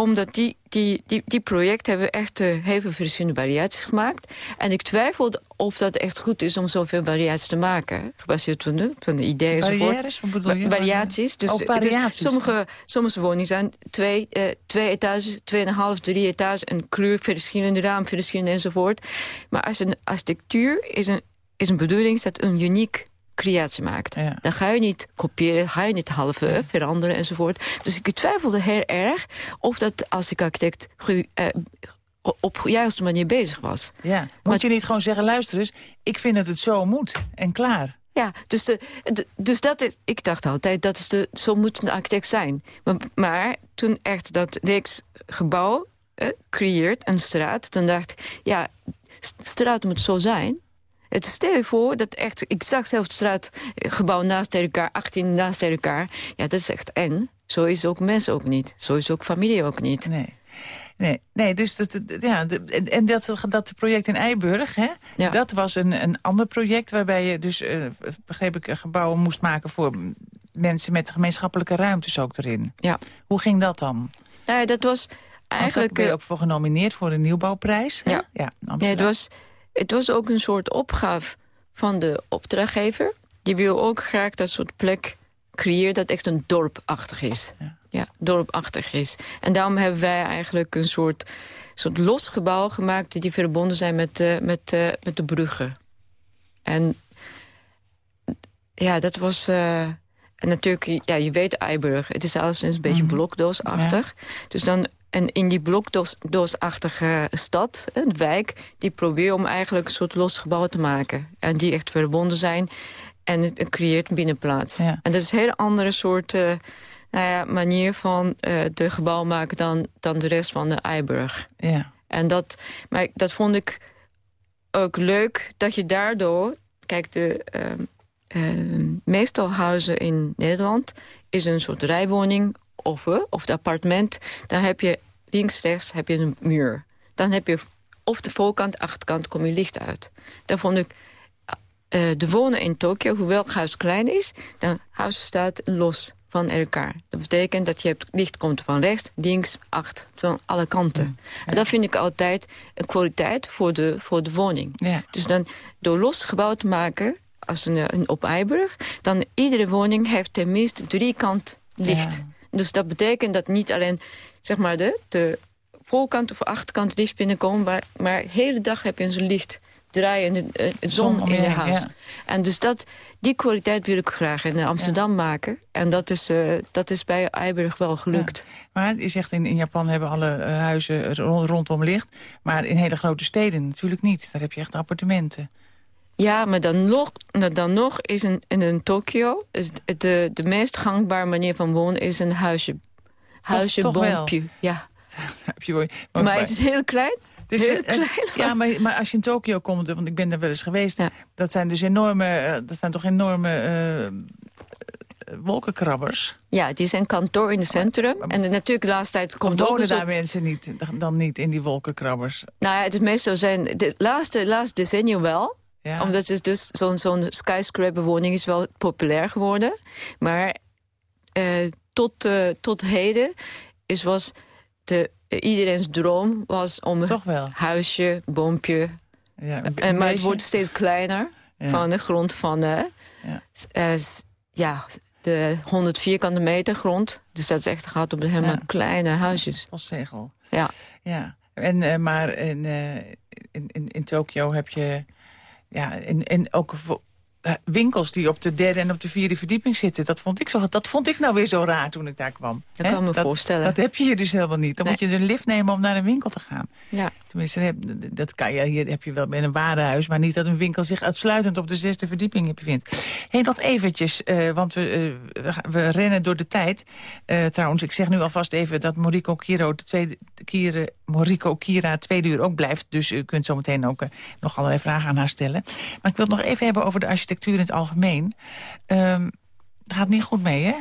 omdat die, die, die, die projecten hebben echt uh, heel veel verschillende variaties gemaakt. En ik twijfel of dat echt goed is om zoveel variaties te maken. Gebaseerd op de, van de ideeën Barrières? Wat bedoel je? Variaties. Dus, oh, variaties. sommige, sommige woningen zijn twee, uh, twee etages, tweeënhalf, drie etages... en kleur verschillende, raam verschillende enzovoort. Maar als een architectuur is een, is een bedoeling dat een uniek creatie maakt. Dan ga je niet kopiëren, ga je niet halve veranderen enzovoort. Dus ik twijfelde heel erg of dat als ik architect eh, op de juiste manier bezig was. Ja. Moet je niet gewoon zeggen, luister eens, ik vind dat het zo moet en klaar. Ja, dus, de, dus dat is, ik dacht altijd, dat is de, zo moet een architect zijn. Maar, maar toen echt dat reeks gebouw eh, creëert, een straat, toen dacht ik, ja, straat moet zo zijn. Het stel je voor dat echt, ik zag zelf het straatgebouw naast elkaar, 18 naast elkaar. Ja, dat is echt en. Zo is ook mensen ook niet. Zo is ook familie ook niet. Nee. Nee, nee dus dat, ja, en dat, dat project in Eiburg, hè, ja. dat was een, een ander project... waarbij je dus, uh, begreep ik, gebouwen moest maken voor mensen met gemeenschappelijke ruimtes ook erin. Ja. Hoe ging dat dan? Nou, dat was eigenlijk... ben je ook voor genomineerd voor een nieuwbouwprijs. Ja. ja nee, het, was, het was ook een soort opgave van de opdrachtgever. Die wil ook graag dat soort plek creëren dat echt een dorpachtig is. Ja. ja, dorpachtig is. En daarom hebben wij eigenlijk een soort, soort los gebouw gemaakt... die verbonden zijn met, uh, met, uh, met de bruggen. En ja, dat was... Uh, en natuurlijk, ja, je weet Eiburg, het is alles een beetje mm. blokdoosachtig. Dus dan en in die blokdoosachtige stad, een wijk... die probeert om eigenlijk een soort los gebouw te maken. En die echt verbonden zijn. En het, creëert een binnenplaats. En dat is een hele andere soort uh, nou ja, manier van uh, de gebouw maken... Dan, dan de rest van de Eiburg. Ja. En dat, maar dat vond ik ook leuk dat je daardoor... Kijk, de uh, meestal huizen in Nederland is een soort rijwoning of, of het appartement. Dan heb je links, rechts heb je een muur. Dan heb je of de voorkant, achterkant kom je licht uit. Daar vond ik uh, de wonen in Tokio, hoewel het huis klein is... dan huis staat los van elkaar. Dat betekent dat je hebt, licht komt van rechts, links, achter, van alle kanten. Mm, en dat vind ik altijd een kwaliteit voor de, voor de woning. Ja. Dus dan door los gebouwd te maken, als een, een op Eiburg... dan iedere woning heeft tenminste drie kant licht. Dus dat betekent dat niet alleen zeg maar, de, de voorkant of achterkant licht binnenkomen... maar, maar de hele dag heb je zo'n licht draaiende uh, zon, in je huis. En dus dat, die kwaliteit wil ik graag in Amsterdam maken. En dat is, uh, dat is bij Eiburg wel gelukt. Maar je zegt in, in Japan hebben alle uh, huizen rondom licht. Maar in hele grote steden natuurlijk niet. Daar heb je echt appartementen. Ja, maar dan nog, dan nog is een, in een Tokio... De, de meest gangbare manier van wonen is een huisje. Huisje, toch, toch. Ja. maar, het is heel klein. Dus, heel klein. Ja, maar, maar als je in Tokio komt, want ik ben er wel eens geweest... Ja. dat zijn dus enorme, eh, dat zijn toch enorme uh, wolkenkrabbers. Ja, die zijn kantoor in het centrum. en natuurlijk de laatste tijd komt ook... wonen daar mensen niet, dan niet in die wolkenkrabbers? Nou ja, het is meestal zijn... De laatste, laatste decennium wel... Ja. Omdat het dus zo'n zo'n skyscraper woning is wel populair geworden. Maar uh, tot, uh, tot heden is, was de, iedereen's droom was om een huisje, boompje. Ja, en, maar het wordt steeds kleiner van de grond van de, ja. Uh, ja, de 100 vierkante meter grond. Dus dat is echt gaat op de helemaal kleine huisjes. zegel. Ja. ja. En, maar in, in, in, in Tokio heb je ja, en, en ook winkels die op de derde en op de vierde verdieping zitten. Dat vond ik, zo, dat vond ik nou weer zo raar toen ik daar kwam. Dat kan me voorstellen. Dat heb je hier dus helemaal niet. Dan moet je een lift nemen om naar een winkel te gaan. Ja. Tenminste, dat kan je, hier heb je wel bij een warenhuis... maar niet dat een winkel zich uitsluitend op de zesde verdieping bevindt. Hé, nog eventjes, uh, want we, uh, we rennen door de tijd. Uh, trouwens, ik zeg nu alvast even dat Moriko Kiro, de tweede, Kira, Moriko Kira tweede uur ook blijft. Dus u kunt zo meteen ook nog allerlei vragen aan haar stellen. Maar ik wil het nog even hebben over de architectuur in het algemeen. Uh, gaat niet goed mee, hè?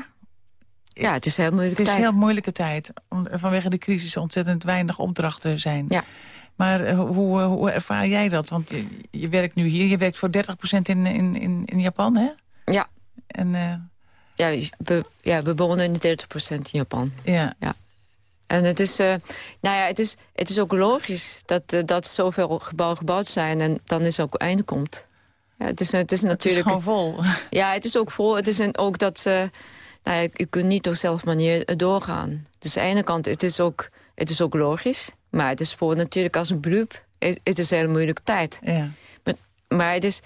Ja, het is een heel moeilijke tijd. Het is een heel moeilijke tijd. Vanwege de crisis ontzettend weinig opdrachten zijn. Ja. Maar eh, hoe, hoe ervaar jij dat? Want je, je, werkt nu hier, je werkt voor 30% in, in, in, in Japan, hè? Ja. En, uh... ja, we, ja, we wonen in 30% in Japan. Ja. ja. En het is, uh, nou ja, het is, het is ook logisch dat, uh, dat zoveel gebouwen gebouwd zijn... en dan is ook einde komt. Ja, het, is, het is natuurlijk... Het is gewoon vol. Ja, het is ook vol. Het is een, ook dat... Uh, nou ja, je kunt niet op zelf manier doorgaan. Dus aan de ene kant, het is ook, het is ook logisch... Maar het is voor natuurlijk als een beroep, het, is een hele moeilijke tijd. Ja. Maar, maar het, is,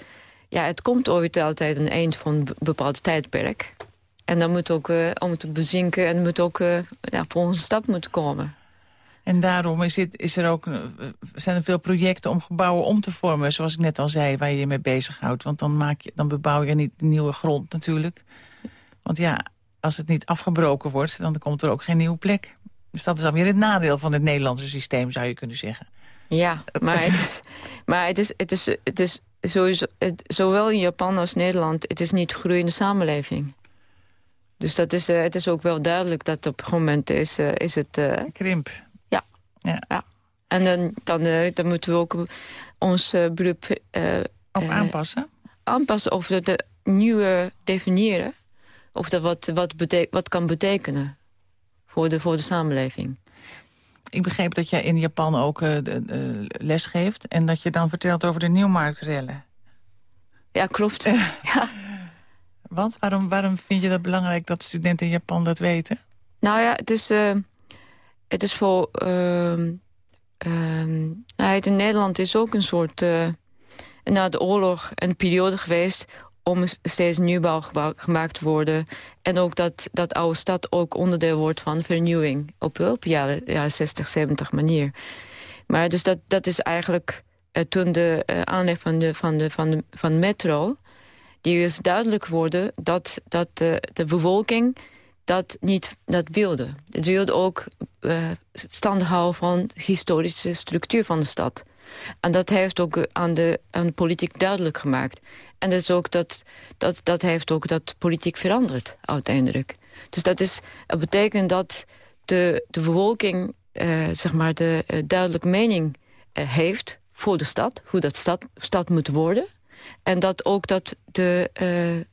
ja, het komt ooit altijd een eind van een bepaald tijdperk. En dan moet ook uh, om te bezinken en moet ook uh, ja, volgende stap moeten komen. En daarom is, het, is er ook, eh, zijn er veel projecten om gebouwen om te vormen... zoals ik net al zei, waar je je mee bezighoudt. Want dan, maak je, dan bebouw je niet nieuwe grond natuurlijk. Want ja, als het niet afgebroken wordt, dan komt er ook geen nieuwe plek. Dus dat is alweer het nadeel van het Nederlandse systeem, zou je kunnen zeggen. Ja, maar het is, maar het is, het is, het is sowieso, het, zowel in Japan als Nederland... het is niet groeiende samenleving. Dus dat is, uh, het is ook wel duidelijk dat op een moment is, uh, is het... Uh, Krimp. Ja. En dan, dan, dan moeten we ook ons beroep... ook aanpassen? Aanpassen of de, de nieuwe definiëren. Of dat wat, wat, wat kan betekenen voor de, voor de samenleving. Ik begreep dat jij in Japan ook uh, les geeft... en dat je dan vertelt over de nieuwmarktrellen. Ja, klopt. ja. Want waarom, waarom vind je dat belangrijk dat studenten in Japan dat weten? Nou ja, het is, uh, het is voor... Uh, nou, in Nederland is ook een soort... Uh, na de oorlog een periode geweest om steeds nieuwbouw gemaakt te worden. En ook dat, dat oude stad ook onderdeel wordt van vernieuwing. Op, op jaren, jaren 60, 70 manier. Maar dus dat, dat is eigenlijk uh, toen de uh, aanleg van de, van de, van de van metro... die is duidelijk geworden dat, dat de, de bevolking dat niet dat wilde. Het wilde ook uh, stand houden van de historische structuur van de stad. En dat heeft ook aan de, aan de politiek duidelijk gemaakt. En dat, is ook dat, dat, dat heeft ook dat politiek veranderd uiteindelijk. Dus dat, is, dat betekent dat de, de bevolking uh, zeg maar de uh, duidelijke mening heeft voor de stad. Hoe dat stad, stad moet worden. En dat ook dat de,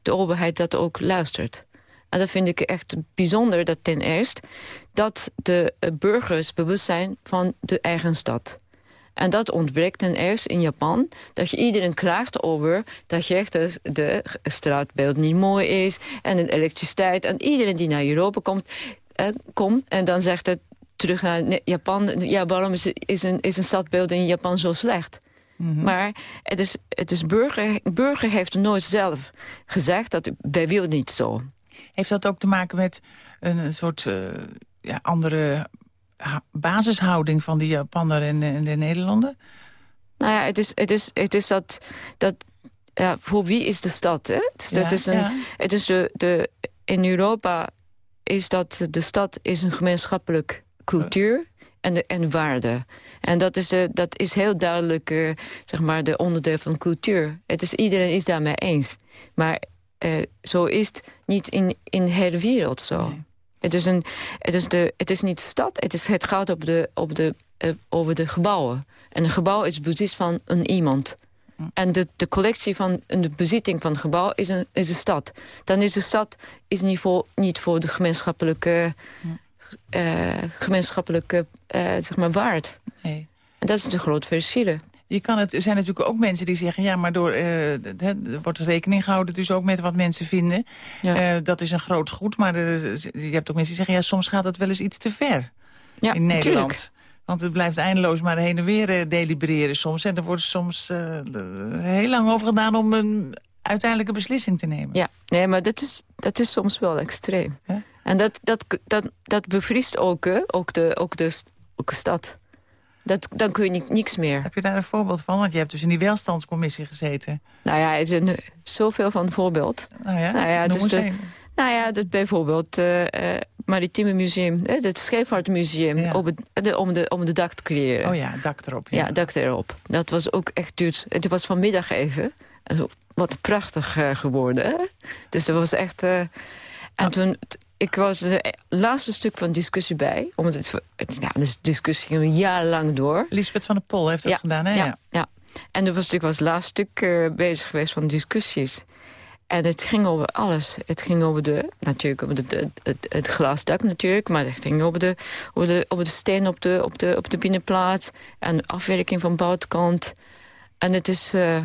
de overheid dat ook luistert. En dat vind ik echt bijzonder dat ten eerste... dat de burgers bewust zijn van de eigen stad. En dat ontbreekt ten eerste in Japan. Dat je iedereen klaagt over dat je echt de, straatbeeld niet mooi is. En de elektriciteit. En iedereen die naar Europa komt, eh, komt en dan zegt het terug naar Japan. Ja, waarom is, is, een, is een stadbeeld in Japan zo slecht? Mhm. Maar het is, het is burger, burger heeft nooit zelf gezegd dat wij willen niet zo. Heeft dat ook te maken met een soort uh, ja, andere basishouding van die Japaner en, en de Nederlander? Nou ja, het is, het is, het is dat... dat ja, voor wie is de stad? Hè? Het, ja, is een, het is de, de, in Europa is dat de stad is een gemeenschappelijk cultuur en, de, en waarde. En dat is, de, dat is heel duidelijk uh, zeg maar de onderdeel van cultuur. Het is, iedereen is daarmee eens. Maar uh, zo is het niet in, in de hele wereld zo. Nee. Het is, een, het is, de, het is niet stad, het, is, het gaat op de, op de, uh, over de gebouwen. En een gebouw is bezit van een iemand. En de, de collectie van de bezitting van het gebouw is een, is een stad. Dan is de stad is niet, voor, niet voor de gemeenschappelijke, uh, gemeenschappelijke uh, zeg maar waard. Nee. En dat is een groot verschil. Je kan het, er zijn natuurlijk ook mensen die zeggen... ja, maar door, uh, er wordt rekening gehouden dus ook met wat mensen vinden. Ja. Uh, dat is een groot goed, maar er, je hebt ook mensen die zeggen... ja, soms gaat het wel eens iets te ver ja, in Nederland. Natuurlijk. Want het blijft eindeloos maar heen en weer uh, delibereren soms. En er wordt soms heel lang over gedaan om een uiteindelijke beslissing te nemen. Ja, nee, maar dat is, dat is soms wel extreem. En dat, dat, dat, dat bevriest ook, ook, de, ook, de, ook de stad. Dat, dan kun je niks meer. Heb je daar een voorbeeld van? Want je hebt dus in die welstandscommissie gezeten. Nou ja, het is een, zoveel van een voorbeeld. Nou ja, nou ja dus de, Nou ja, dat bijvoorbeeld uh, Maritieme Museum, het Scheepvaartmuseum, ja. om, het, om, de, om de dak te creëren. Oh ja, dak erop. Ja. ja, dak erop. Dat was ook echt duur. Het was vanmiddag even. Wat prachtig geworden. Hè? Dus dat was echt... en oh. toen ik was het laatste stuk van discussie bij. Omdat het, het, ja, de discussie ging een jaar lang door. Lisbeth van der Pol heeft dat gedaan, hè? Ja, ja. En toen was, ik was het laatste stuk uh, bezig geweest van discussies. En het ging over alles. Het ging over de, natuurlijk over de, het, het, glasdak natuurlijk, maar het ging over de, over de, over de steen op de, op de, op de binnenplaats en de afwerking van buitenkant. En het is, uh,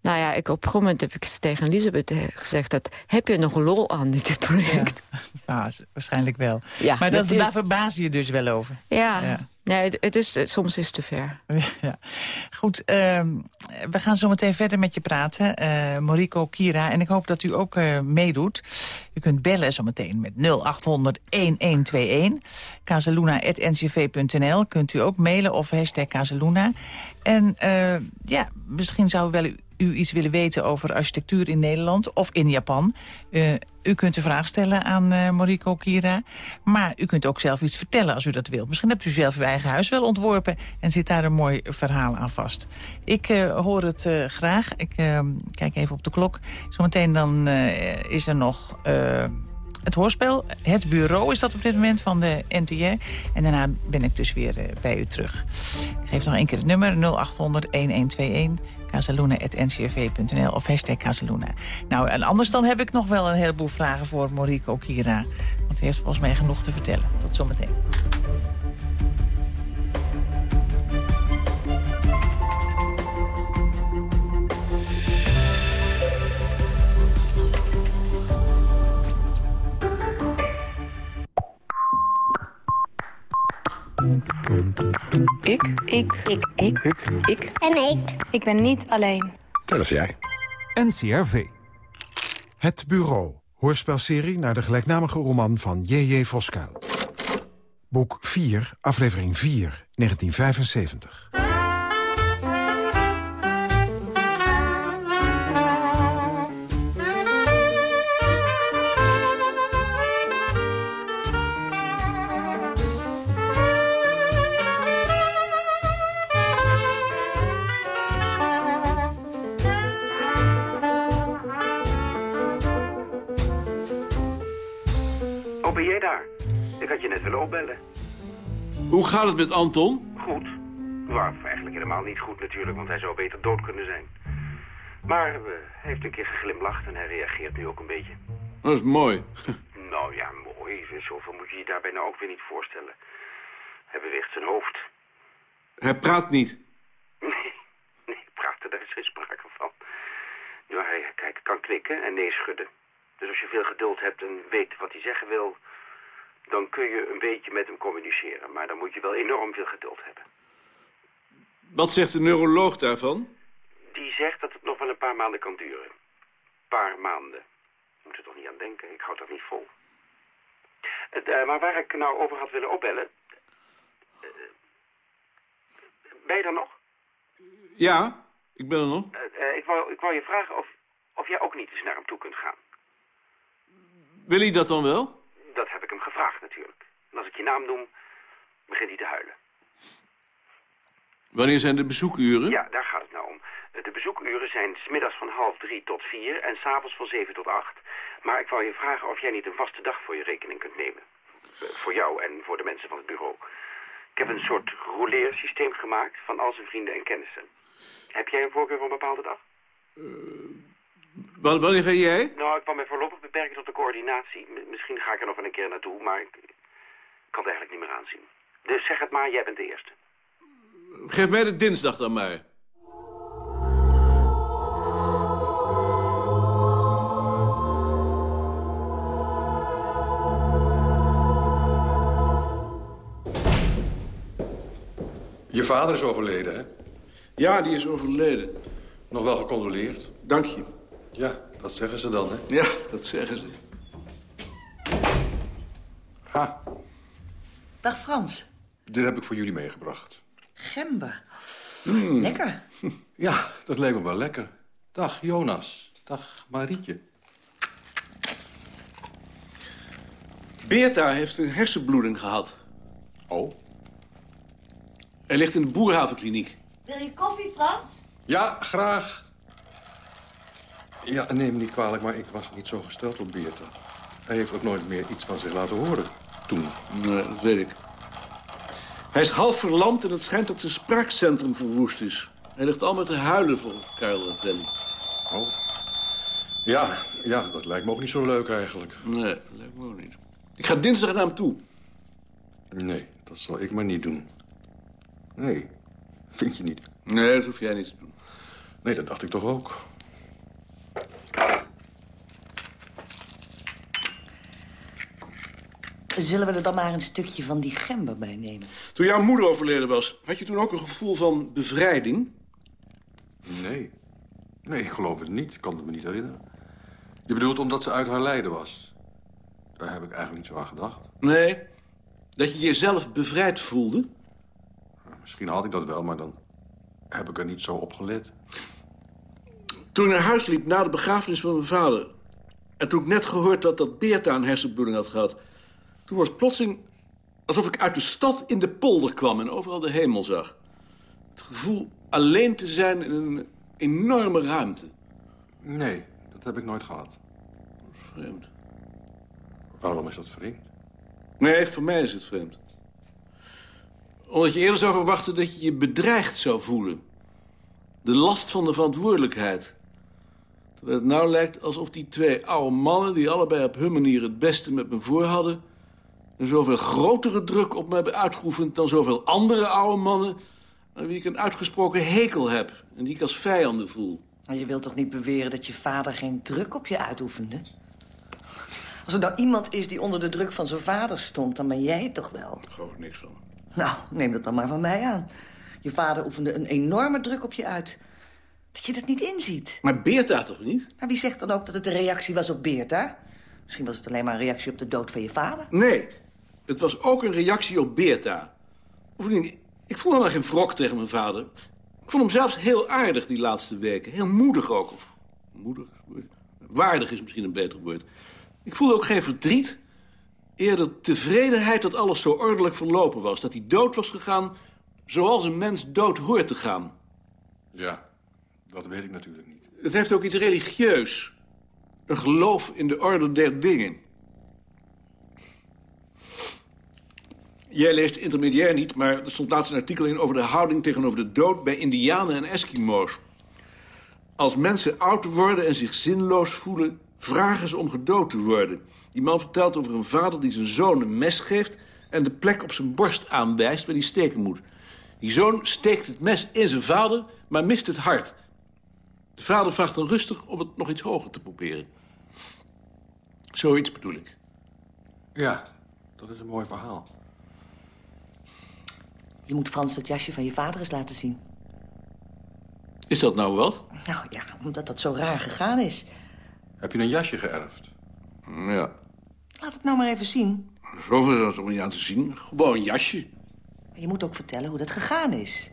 nou ja, ik op een moment heb ik tegen Elisabeth eh, gezegd... dat heb je nog lol aan dit project? Ja, waarschijnlijk wel. Ja, maar dat, daar verbaas je dus wel over. Ja, ja. Nee, het, is, soms is het te ver. Ja. Goed, uh, we gaan zo meteen verder met je praten. Uh, Moriko Kira. En ik hoop dat u ook uh, meedoet. U kunt bellen zometeen met 0800-1121. Kazeluna.ncv.nl kunt u ook mailen of hashtag Kazeluna. En uh, ja, misschien zou wel u iets willen weten over architectuur in Nederland of in Japan. Uh, u kunt een vraag stellen aan uh, Moriko Kira. Maar u kunt ook zelf iets vertellen als u dat wilt. Misschien hebt u zelf uw eigen huis wel ontworpen... en zit daar een mooi verhaal aan vast. Ik uh, hoor het graag. Ik kijk even op de klok. Zometeen dan is er nog het hoorspel. Het bureau is dat op dit moment van de NTR. En daarna ben ik dus weer bij u terug. Ik geef nog één keer het nummer 0800-1121 casaluna.ncrv.nl of hashtag. Nou, en anders dan heb ik nog wel een heleboel vragen voor Moriko Kira. Want hij heeft volgens mij genoeg te vertellen. Tot zometeen. Ik. Ik. Ik. Ik. Ik. En ik. Ik ben niet alleen. Dat is jij. NCRV. Het Bureau. Hoorspelserie naar de gelijknamige roman van J.J. Voskuil. Boek 4, aflevering 4, 1975. Hoe gaat het met Anton? Goed. Nou, eigenlijk helemaal niet goed natuurlijk, want hij zou beter dood kunnen zijn. Maar uh, hij heeft een keer geglimlacht en hij reageert nu ook een beetje. Dat is mooi. nou ja, mooi. Zoveel moet je je daarbij nou ook weer niet voorstellen. Hij beweegt zijn hoofd. Hij praat niet? Nee, nee, praten, daar is geen sprake van. Ja, hij, hij kan knikken en nee schudden. Dus als je veel geduld hebt en weet wat hij zeggen wil dan kun je een beetje met hem communiceren. Maar dan moet je wel enorm veel geduld hebben. Wat zegt de neuroloog daarvan? Die zegt dat het nog wel een paar maanden kan duren. Een paar maanden. Je moet er toch niet aan denken, ik hou dat niet vol. Het, uh, maar waar ik nou over had willen opbellen... Uh, ben je er nog? Ja, ik ben er nog. Uh, ik, wou, ik wou je vragen of, of jij ook niet eens naar hem toe kunt gaan. Wil hij dat dan wel? Dat heb ik natuurlijk. En als ik je naam noem, begint hij te huilen. Wanneer zijn de bezoekuren? Ja, daar gaat het nou om. De bezoekuren zijn smiddags van half drie tot vier en s'avonds van zeven tot acht. Maar ik wou je vragen of jij niet een vaste dag voor je rekening kunt nemen. Voor jou en voor de mensen van het bureau. Ik heb een soort rouleersysteem gemaakt van al zijn vrienden en kennissen. Heb jij een voorkeur voor een bepaalde dag? Uh, Wanneer ga jij? Nou, ik kan me voorlopig beperken tot de coördinatie. misschien ga ik er nog wel een keer naartoe, maar ik, kan het eigenlijk niet meer aanzien. Dus zeg het maar, jij bent de eerste. Geef mij de dinsdag dan maar. Je vader is overleden, hè? Ja, die is overleden. Nog wel gecondoleerd? Dank je. Ja, dat zeggen ze dan, hè? Ja, dat zeggen ze. Ha. Dag Frans. Dit heb ik voor jullie meegebracht. Gember. Mm. Lekker. Ja, dat leek me wel lekker. Dag Jonas. Dag Marietje. Beerta heeft een hersenbloeding gehad. Oh? Hij ligt in de boerhavenkliniek. Wil je koffie, Frans? Ja, graag. Ja, neem me niet kwalijk, maar ik was niet zo gesteld op Beerta. Hij heeft ook nooit meer iets van zich laten horen. Toen. Nee, dat weet ik. Hij is half verlamd en het schijnt dat zijn spraakcentrum verwoest is. Hij ligt al met te huilen voor Karel Ravelli. Oh. Ja, ja, dat lijkt me ook niet zo leuk eigenlijk. Nee, dat lijkt me ook niet. Ik ga dinsdag naar hem toe. Nee, dat zal ik maar niet doen. Nee, vind je niet? Nee, dat hoef jij niet te doen. Nee, dat dacht ik toch ook. Zullen we er dan maar een stukje van die gember bij nemen? Toen jouw moeder overleden was, had je toen ook een gevoel van bevrijding? Nee. Nee, ik geloof het niet. Ik kan het me niet herinneren. Je bedoelt omdat ze uit haar lijden was? Daar heb ik eigenlijk niet zo aan gedacht. Nee, dat je jezelf bevrijd voelde? Misschien had ik dat wel, maar dan heb ik er niet zo op gelet. Toen ik naar huis liep na de begrafenis van mijn vader... en toen ik net gehoord had dat Beerta een hersenbloeding had gehad... toen was het plotseling alsof ik uit de stad in de polder kwam... en overal de hemel zag. Het gevoel alleen te zijn in een enorme ruimte. Nee, dat heb ik nooit gehad. Vreemd. Waarom is dat vreemd? Nee, voor mij is het vreemd. Omdat je eerder zou verwachten dat je je bedreigd zou voelen. De last van de verantwoordelijkheid. Terwijl het nou lijkt alsof die twee oude mannen... die allebei op hun manier het beste met me voor hadden... een zoveel grotere druk op me hebben uitgeoefend... dan zoveel andere oude mannen... aan wie ik een uitgesproken hekel heb... en die ik als vijanden voel. Maar je wilt toch niet beweren dat je vader geen druk op je uitoefende? Als er nou iemand is die onder de druk van zijn vader stond... dan ben jij het toch wel? Daar geloof ik niks van. Nou, neem dat dan maar van mij aan. Je vader oefende een enorme druk op je uit. Dat je dat niet inziet. Maar Beerta toch niet? Maar wie zegt dan ook dat het een reactie was op Beerta? Misschien was het alleen maar een reactie op de dood van je vader. Nee, het was ook een reactie op Beerta. Bovendien, ik voel helemaal geen wrok tegen mijn vader. Ik vond hem zelfs heel aardig die laatste weken. Heel moedig ook. Of moedig? Waardig is misschien een beter woord. Ik voelde ook geen verdriet. Eerder tevredenheid dat alles zo ordelijk verlopen was. Dat hij dood was gegaan zoals een mens dood hoort te gaan. Ja, dat weet ik natuurlijk niet. Het heeft ook iets religieus. Een geloof in de orde der dingen. Jij leest intermediair niet, maar er stond laatst een artikel in... over de houding tegenover de dood bij indianen en Eskimo's. Als mensen oud worden en zich zinloos voelen... vragen ze om gedood te worden. Die man vertelt over een vader die zijn zoon een mes geeft... en de plek op zijn borst aanwijst waar hij steken moet. Die zoon steekt het mes in zijn vader, maar mist het hart. De vader vraagt dan rustig om het nog iets hoger te proberen. Zoiets bedoel ik. Ja, dat is een mooi verhaal. Je moet Frans dat jasje van je vader eens laten zien. Is dat nou wat? Nou ja, omdat dat zo raar gegaan is. Heb je een jasje geërfd? Ja. Laat het nou maar even zien. Zoveel is er toch niet aan te zien. Gewoon een jasje. Maar je moet ook vertellen hoe dat gegaan is.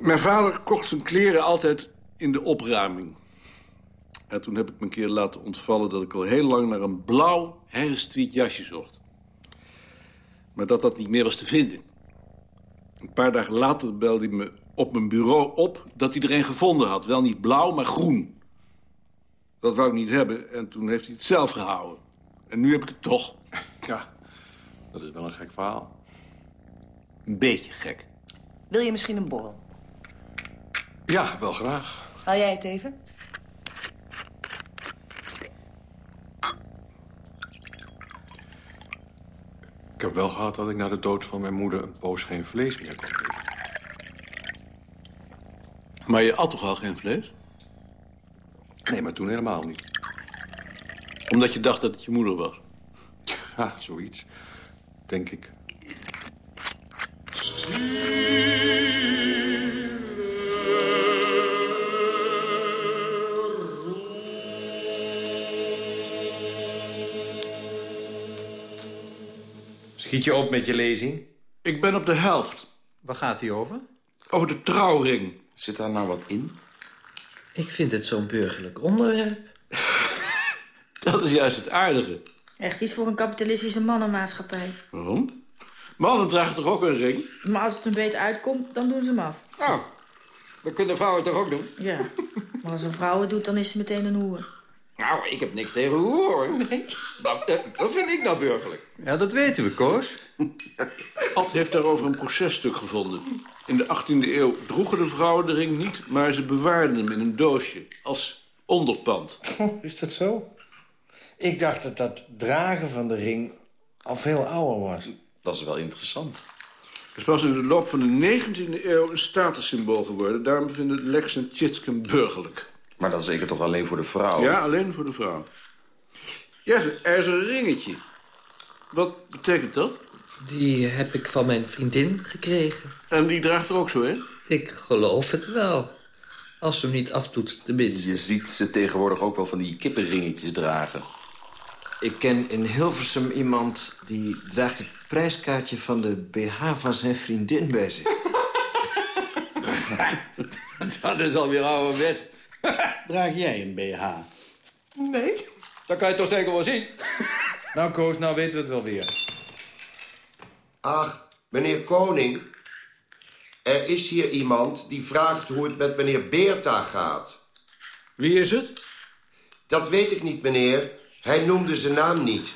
Mijn vader kocht zijn kleren altijd in de opruiming. En toen heb ik me een keer laten ontvallen dat ik al heel lang naar een blauw herfstwiet jasje zocht. Maar dat dat niet meer was te vinden. Een paar dagen later belde hij me op mijn bureau op dat hij er een gevonden had. Wel niet blauw, maar groen. Dat wou ik niet hebben en toen heeft hij het zelf gehouden. En nu heb ik het toch. Ja, dat is wel een gek verhaal. Een beetje gek. Wil je misschien een borrel? Ja, wel graag. Haal jij het even? Ik heb wel gehad dat ik na de dood van mijn moeder een poos geen vlees meer kon eten. Maar je at toch al geen vlees? Nee, maar toen helemaal niet. Omdat je dacht dat het je moeder was? Ja, zoiets. Denk ik. Schiet je op met je lezing? Ik ben op de helft. Waar gaat die over? Over de trouwring. Zit daar nou wat in? Ik vind het zo'n burgerlijk onderwerp. Dat is juist het aardige. Echt iets voor een kapitalistische mannenmaatschappij. Waarom? Mannen dragen toch ook een ring? Maar als het een beetje uitkomt, dan doen ze hem af. Nou, dat kunnen vrouwen toch ook doen? Ja, maar als een vrouw het doet, dan is ze meteen een hoer. Nou, ik heb niks tegen hoor. Nee. Dat, dat vind ik nou burgerlijk. Ja, dat weten we, Koos. Ad heeft daarover een processtuk gevonden. In de 18e eeuw droegen de vrouwen de ring niet... maar ze bewaarden hem in een doosje, als onderpand. Is dat zo? Ik dacht dat dat dragen van de ring al veel ouder was. Dat is wel interessant. Het is pas in de loop van de 19e eeuw een statussymbool geworden. Daarom vinden Lex en Chitsken burgerlijk. Maar dat is zeker toch alleen voor de vrouw? Ja, alleen voor de vrouw. Ja, er is een ringetje. Wat betekent dat? Die heb ik van mijn vriendin gekregen. En die draagt er ook zo in? Ik geloof het wel. Als ze hem niet afdoet, tenminste. Je ziet ze tegenwoordig ook wel van die kippenringetjes dragen. Ik ken in Hilversum iemand die draagt het prijskaartje van de BH van zijn vriendin bij zich. dat is alweer ouderwets. Draag jij een BH? Nee. Dat kan je toch zeker wel zien? nou, Koos, nou weten we het wel weer. Ach, meneer Koning. Er is hier iemand die vraagt hoe het met meneer Beerta gaat. Wie is het? Dat weet ik niet, meneer. Hij noemde zijn naam niet.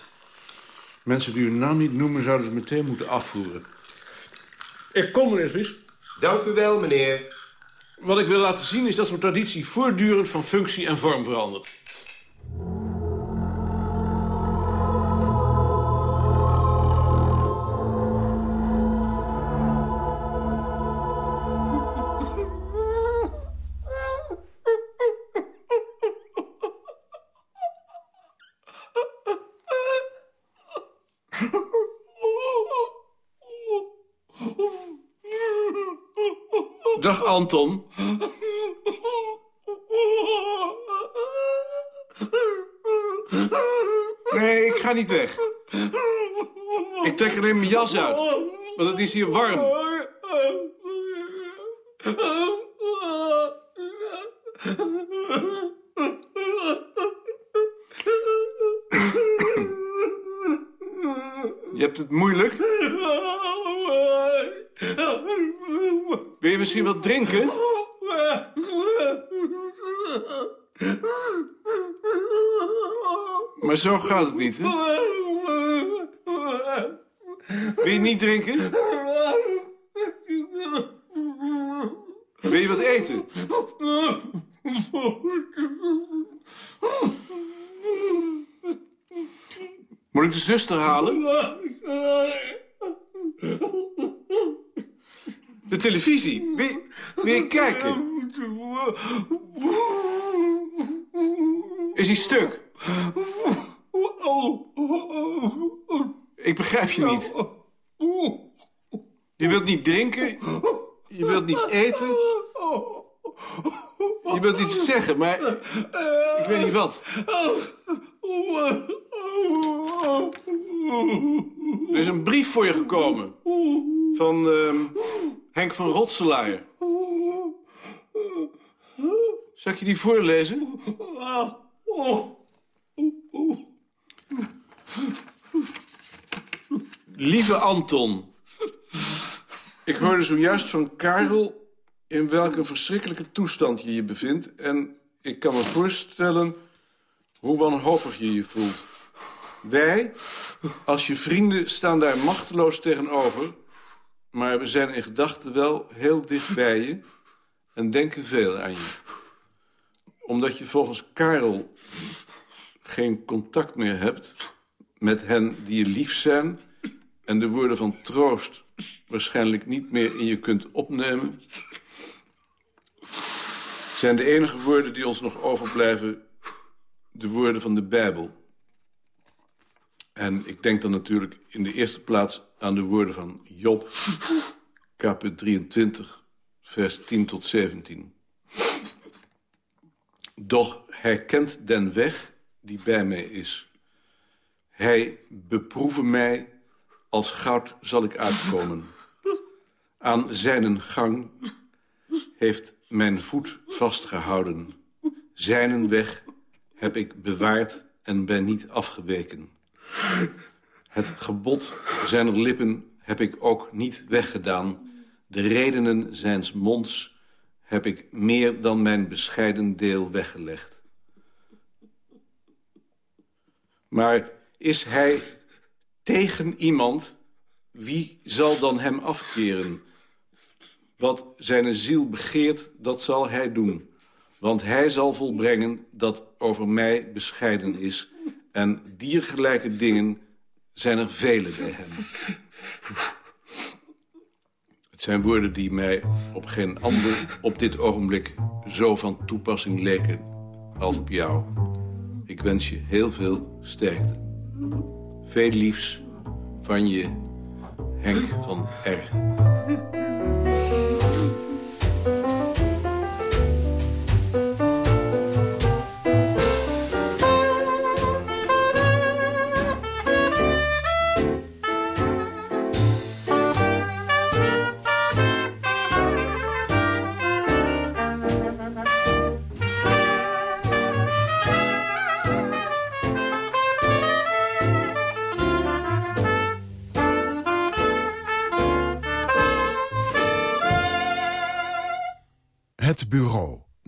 Mensen die hun naam niet noemen, zouden ze meteen moeten afvoeren. Ik kom, meneer Vries. Dank u wel, meneer. Wat ik wil laten zien is dat zo'n traditie voortdurend van functie en vorm verandert. Dag Anton. Nee, ik ga niet weg. Ik trek alleen mijn jas uit, want het is hier warm. Je hebt het moeilijk? Wil je misschien wat drinken? Maar zo gaat het niet, hè? Wil je niet drinken? Wil je wat eten? Moet ik de zuster halen? De televisie. Wil je kijken? Is hij stuk? Ik begrijp je niet. Je wilt niet drinken. Je wilt niet eten. Je wilt iets zeggen, maar ik weet niet wat. Er is een brief voor je gekomen. Van ehm, Van Rotselaar. Zal ik je die voorlezen? Lieve Anton. Ik hoorde zojuist van Karel in welke verschrikkelijke toestand je je bevindt... en ik kan me voorstellen hoe wanhopig je je voelt. Wij, als je vrienden, staan daar machteloos tegenover... maar we zijn in gedachten wel heel dicht bij je... en denken veel aan je. Omdat je volgens Karel geen contact meer hebt... met hen die je lief zijn... en de woorden van troost waarschijnlijk niet meer in je kunt opnemen... zijn de enige woorden die ons nog overblijven... de woorden van de Bijbel... En ik denk dan natuurlijk in de eerste plaats aan de woorden van Job, kapit 23, vers 10 tot 17. Doch hij kent den weg die bij mij is. Hij beproeve mij, als goud zal ik uitkomen. Aan zijnen gang heeft mijn voet vastgehouden. Zijnen weg heb ik bewaard en ben niet afgeweken. Het gebod zijner lippen heb ik ook niet weggedaan. De redenen zijns monds heb ik meer dan mijn bescheiden deel weggelegd. Maar is hij tegen iemand, wie zal dan hem afkeren? Wat zijn ziel begeert, dat zal hij doen. Want hij zal volbrengen dat over mij bescheiden is... En diergelijke dingen zijn er vele bij hem. Het zijn woorden die mij op geen ander op dit ogenblik zo van toepassing leken als op jou. Ik wens je heel veel sterkte. Veel liefs van je Henk van R.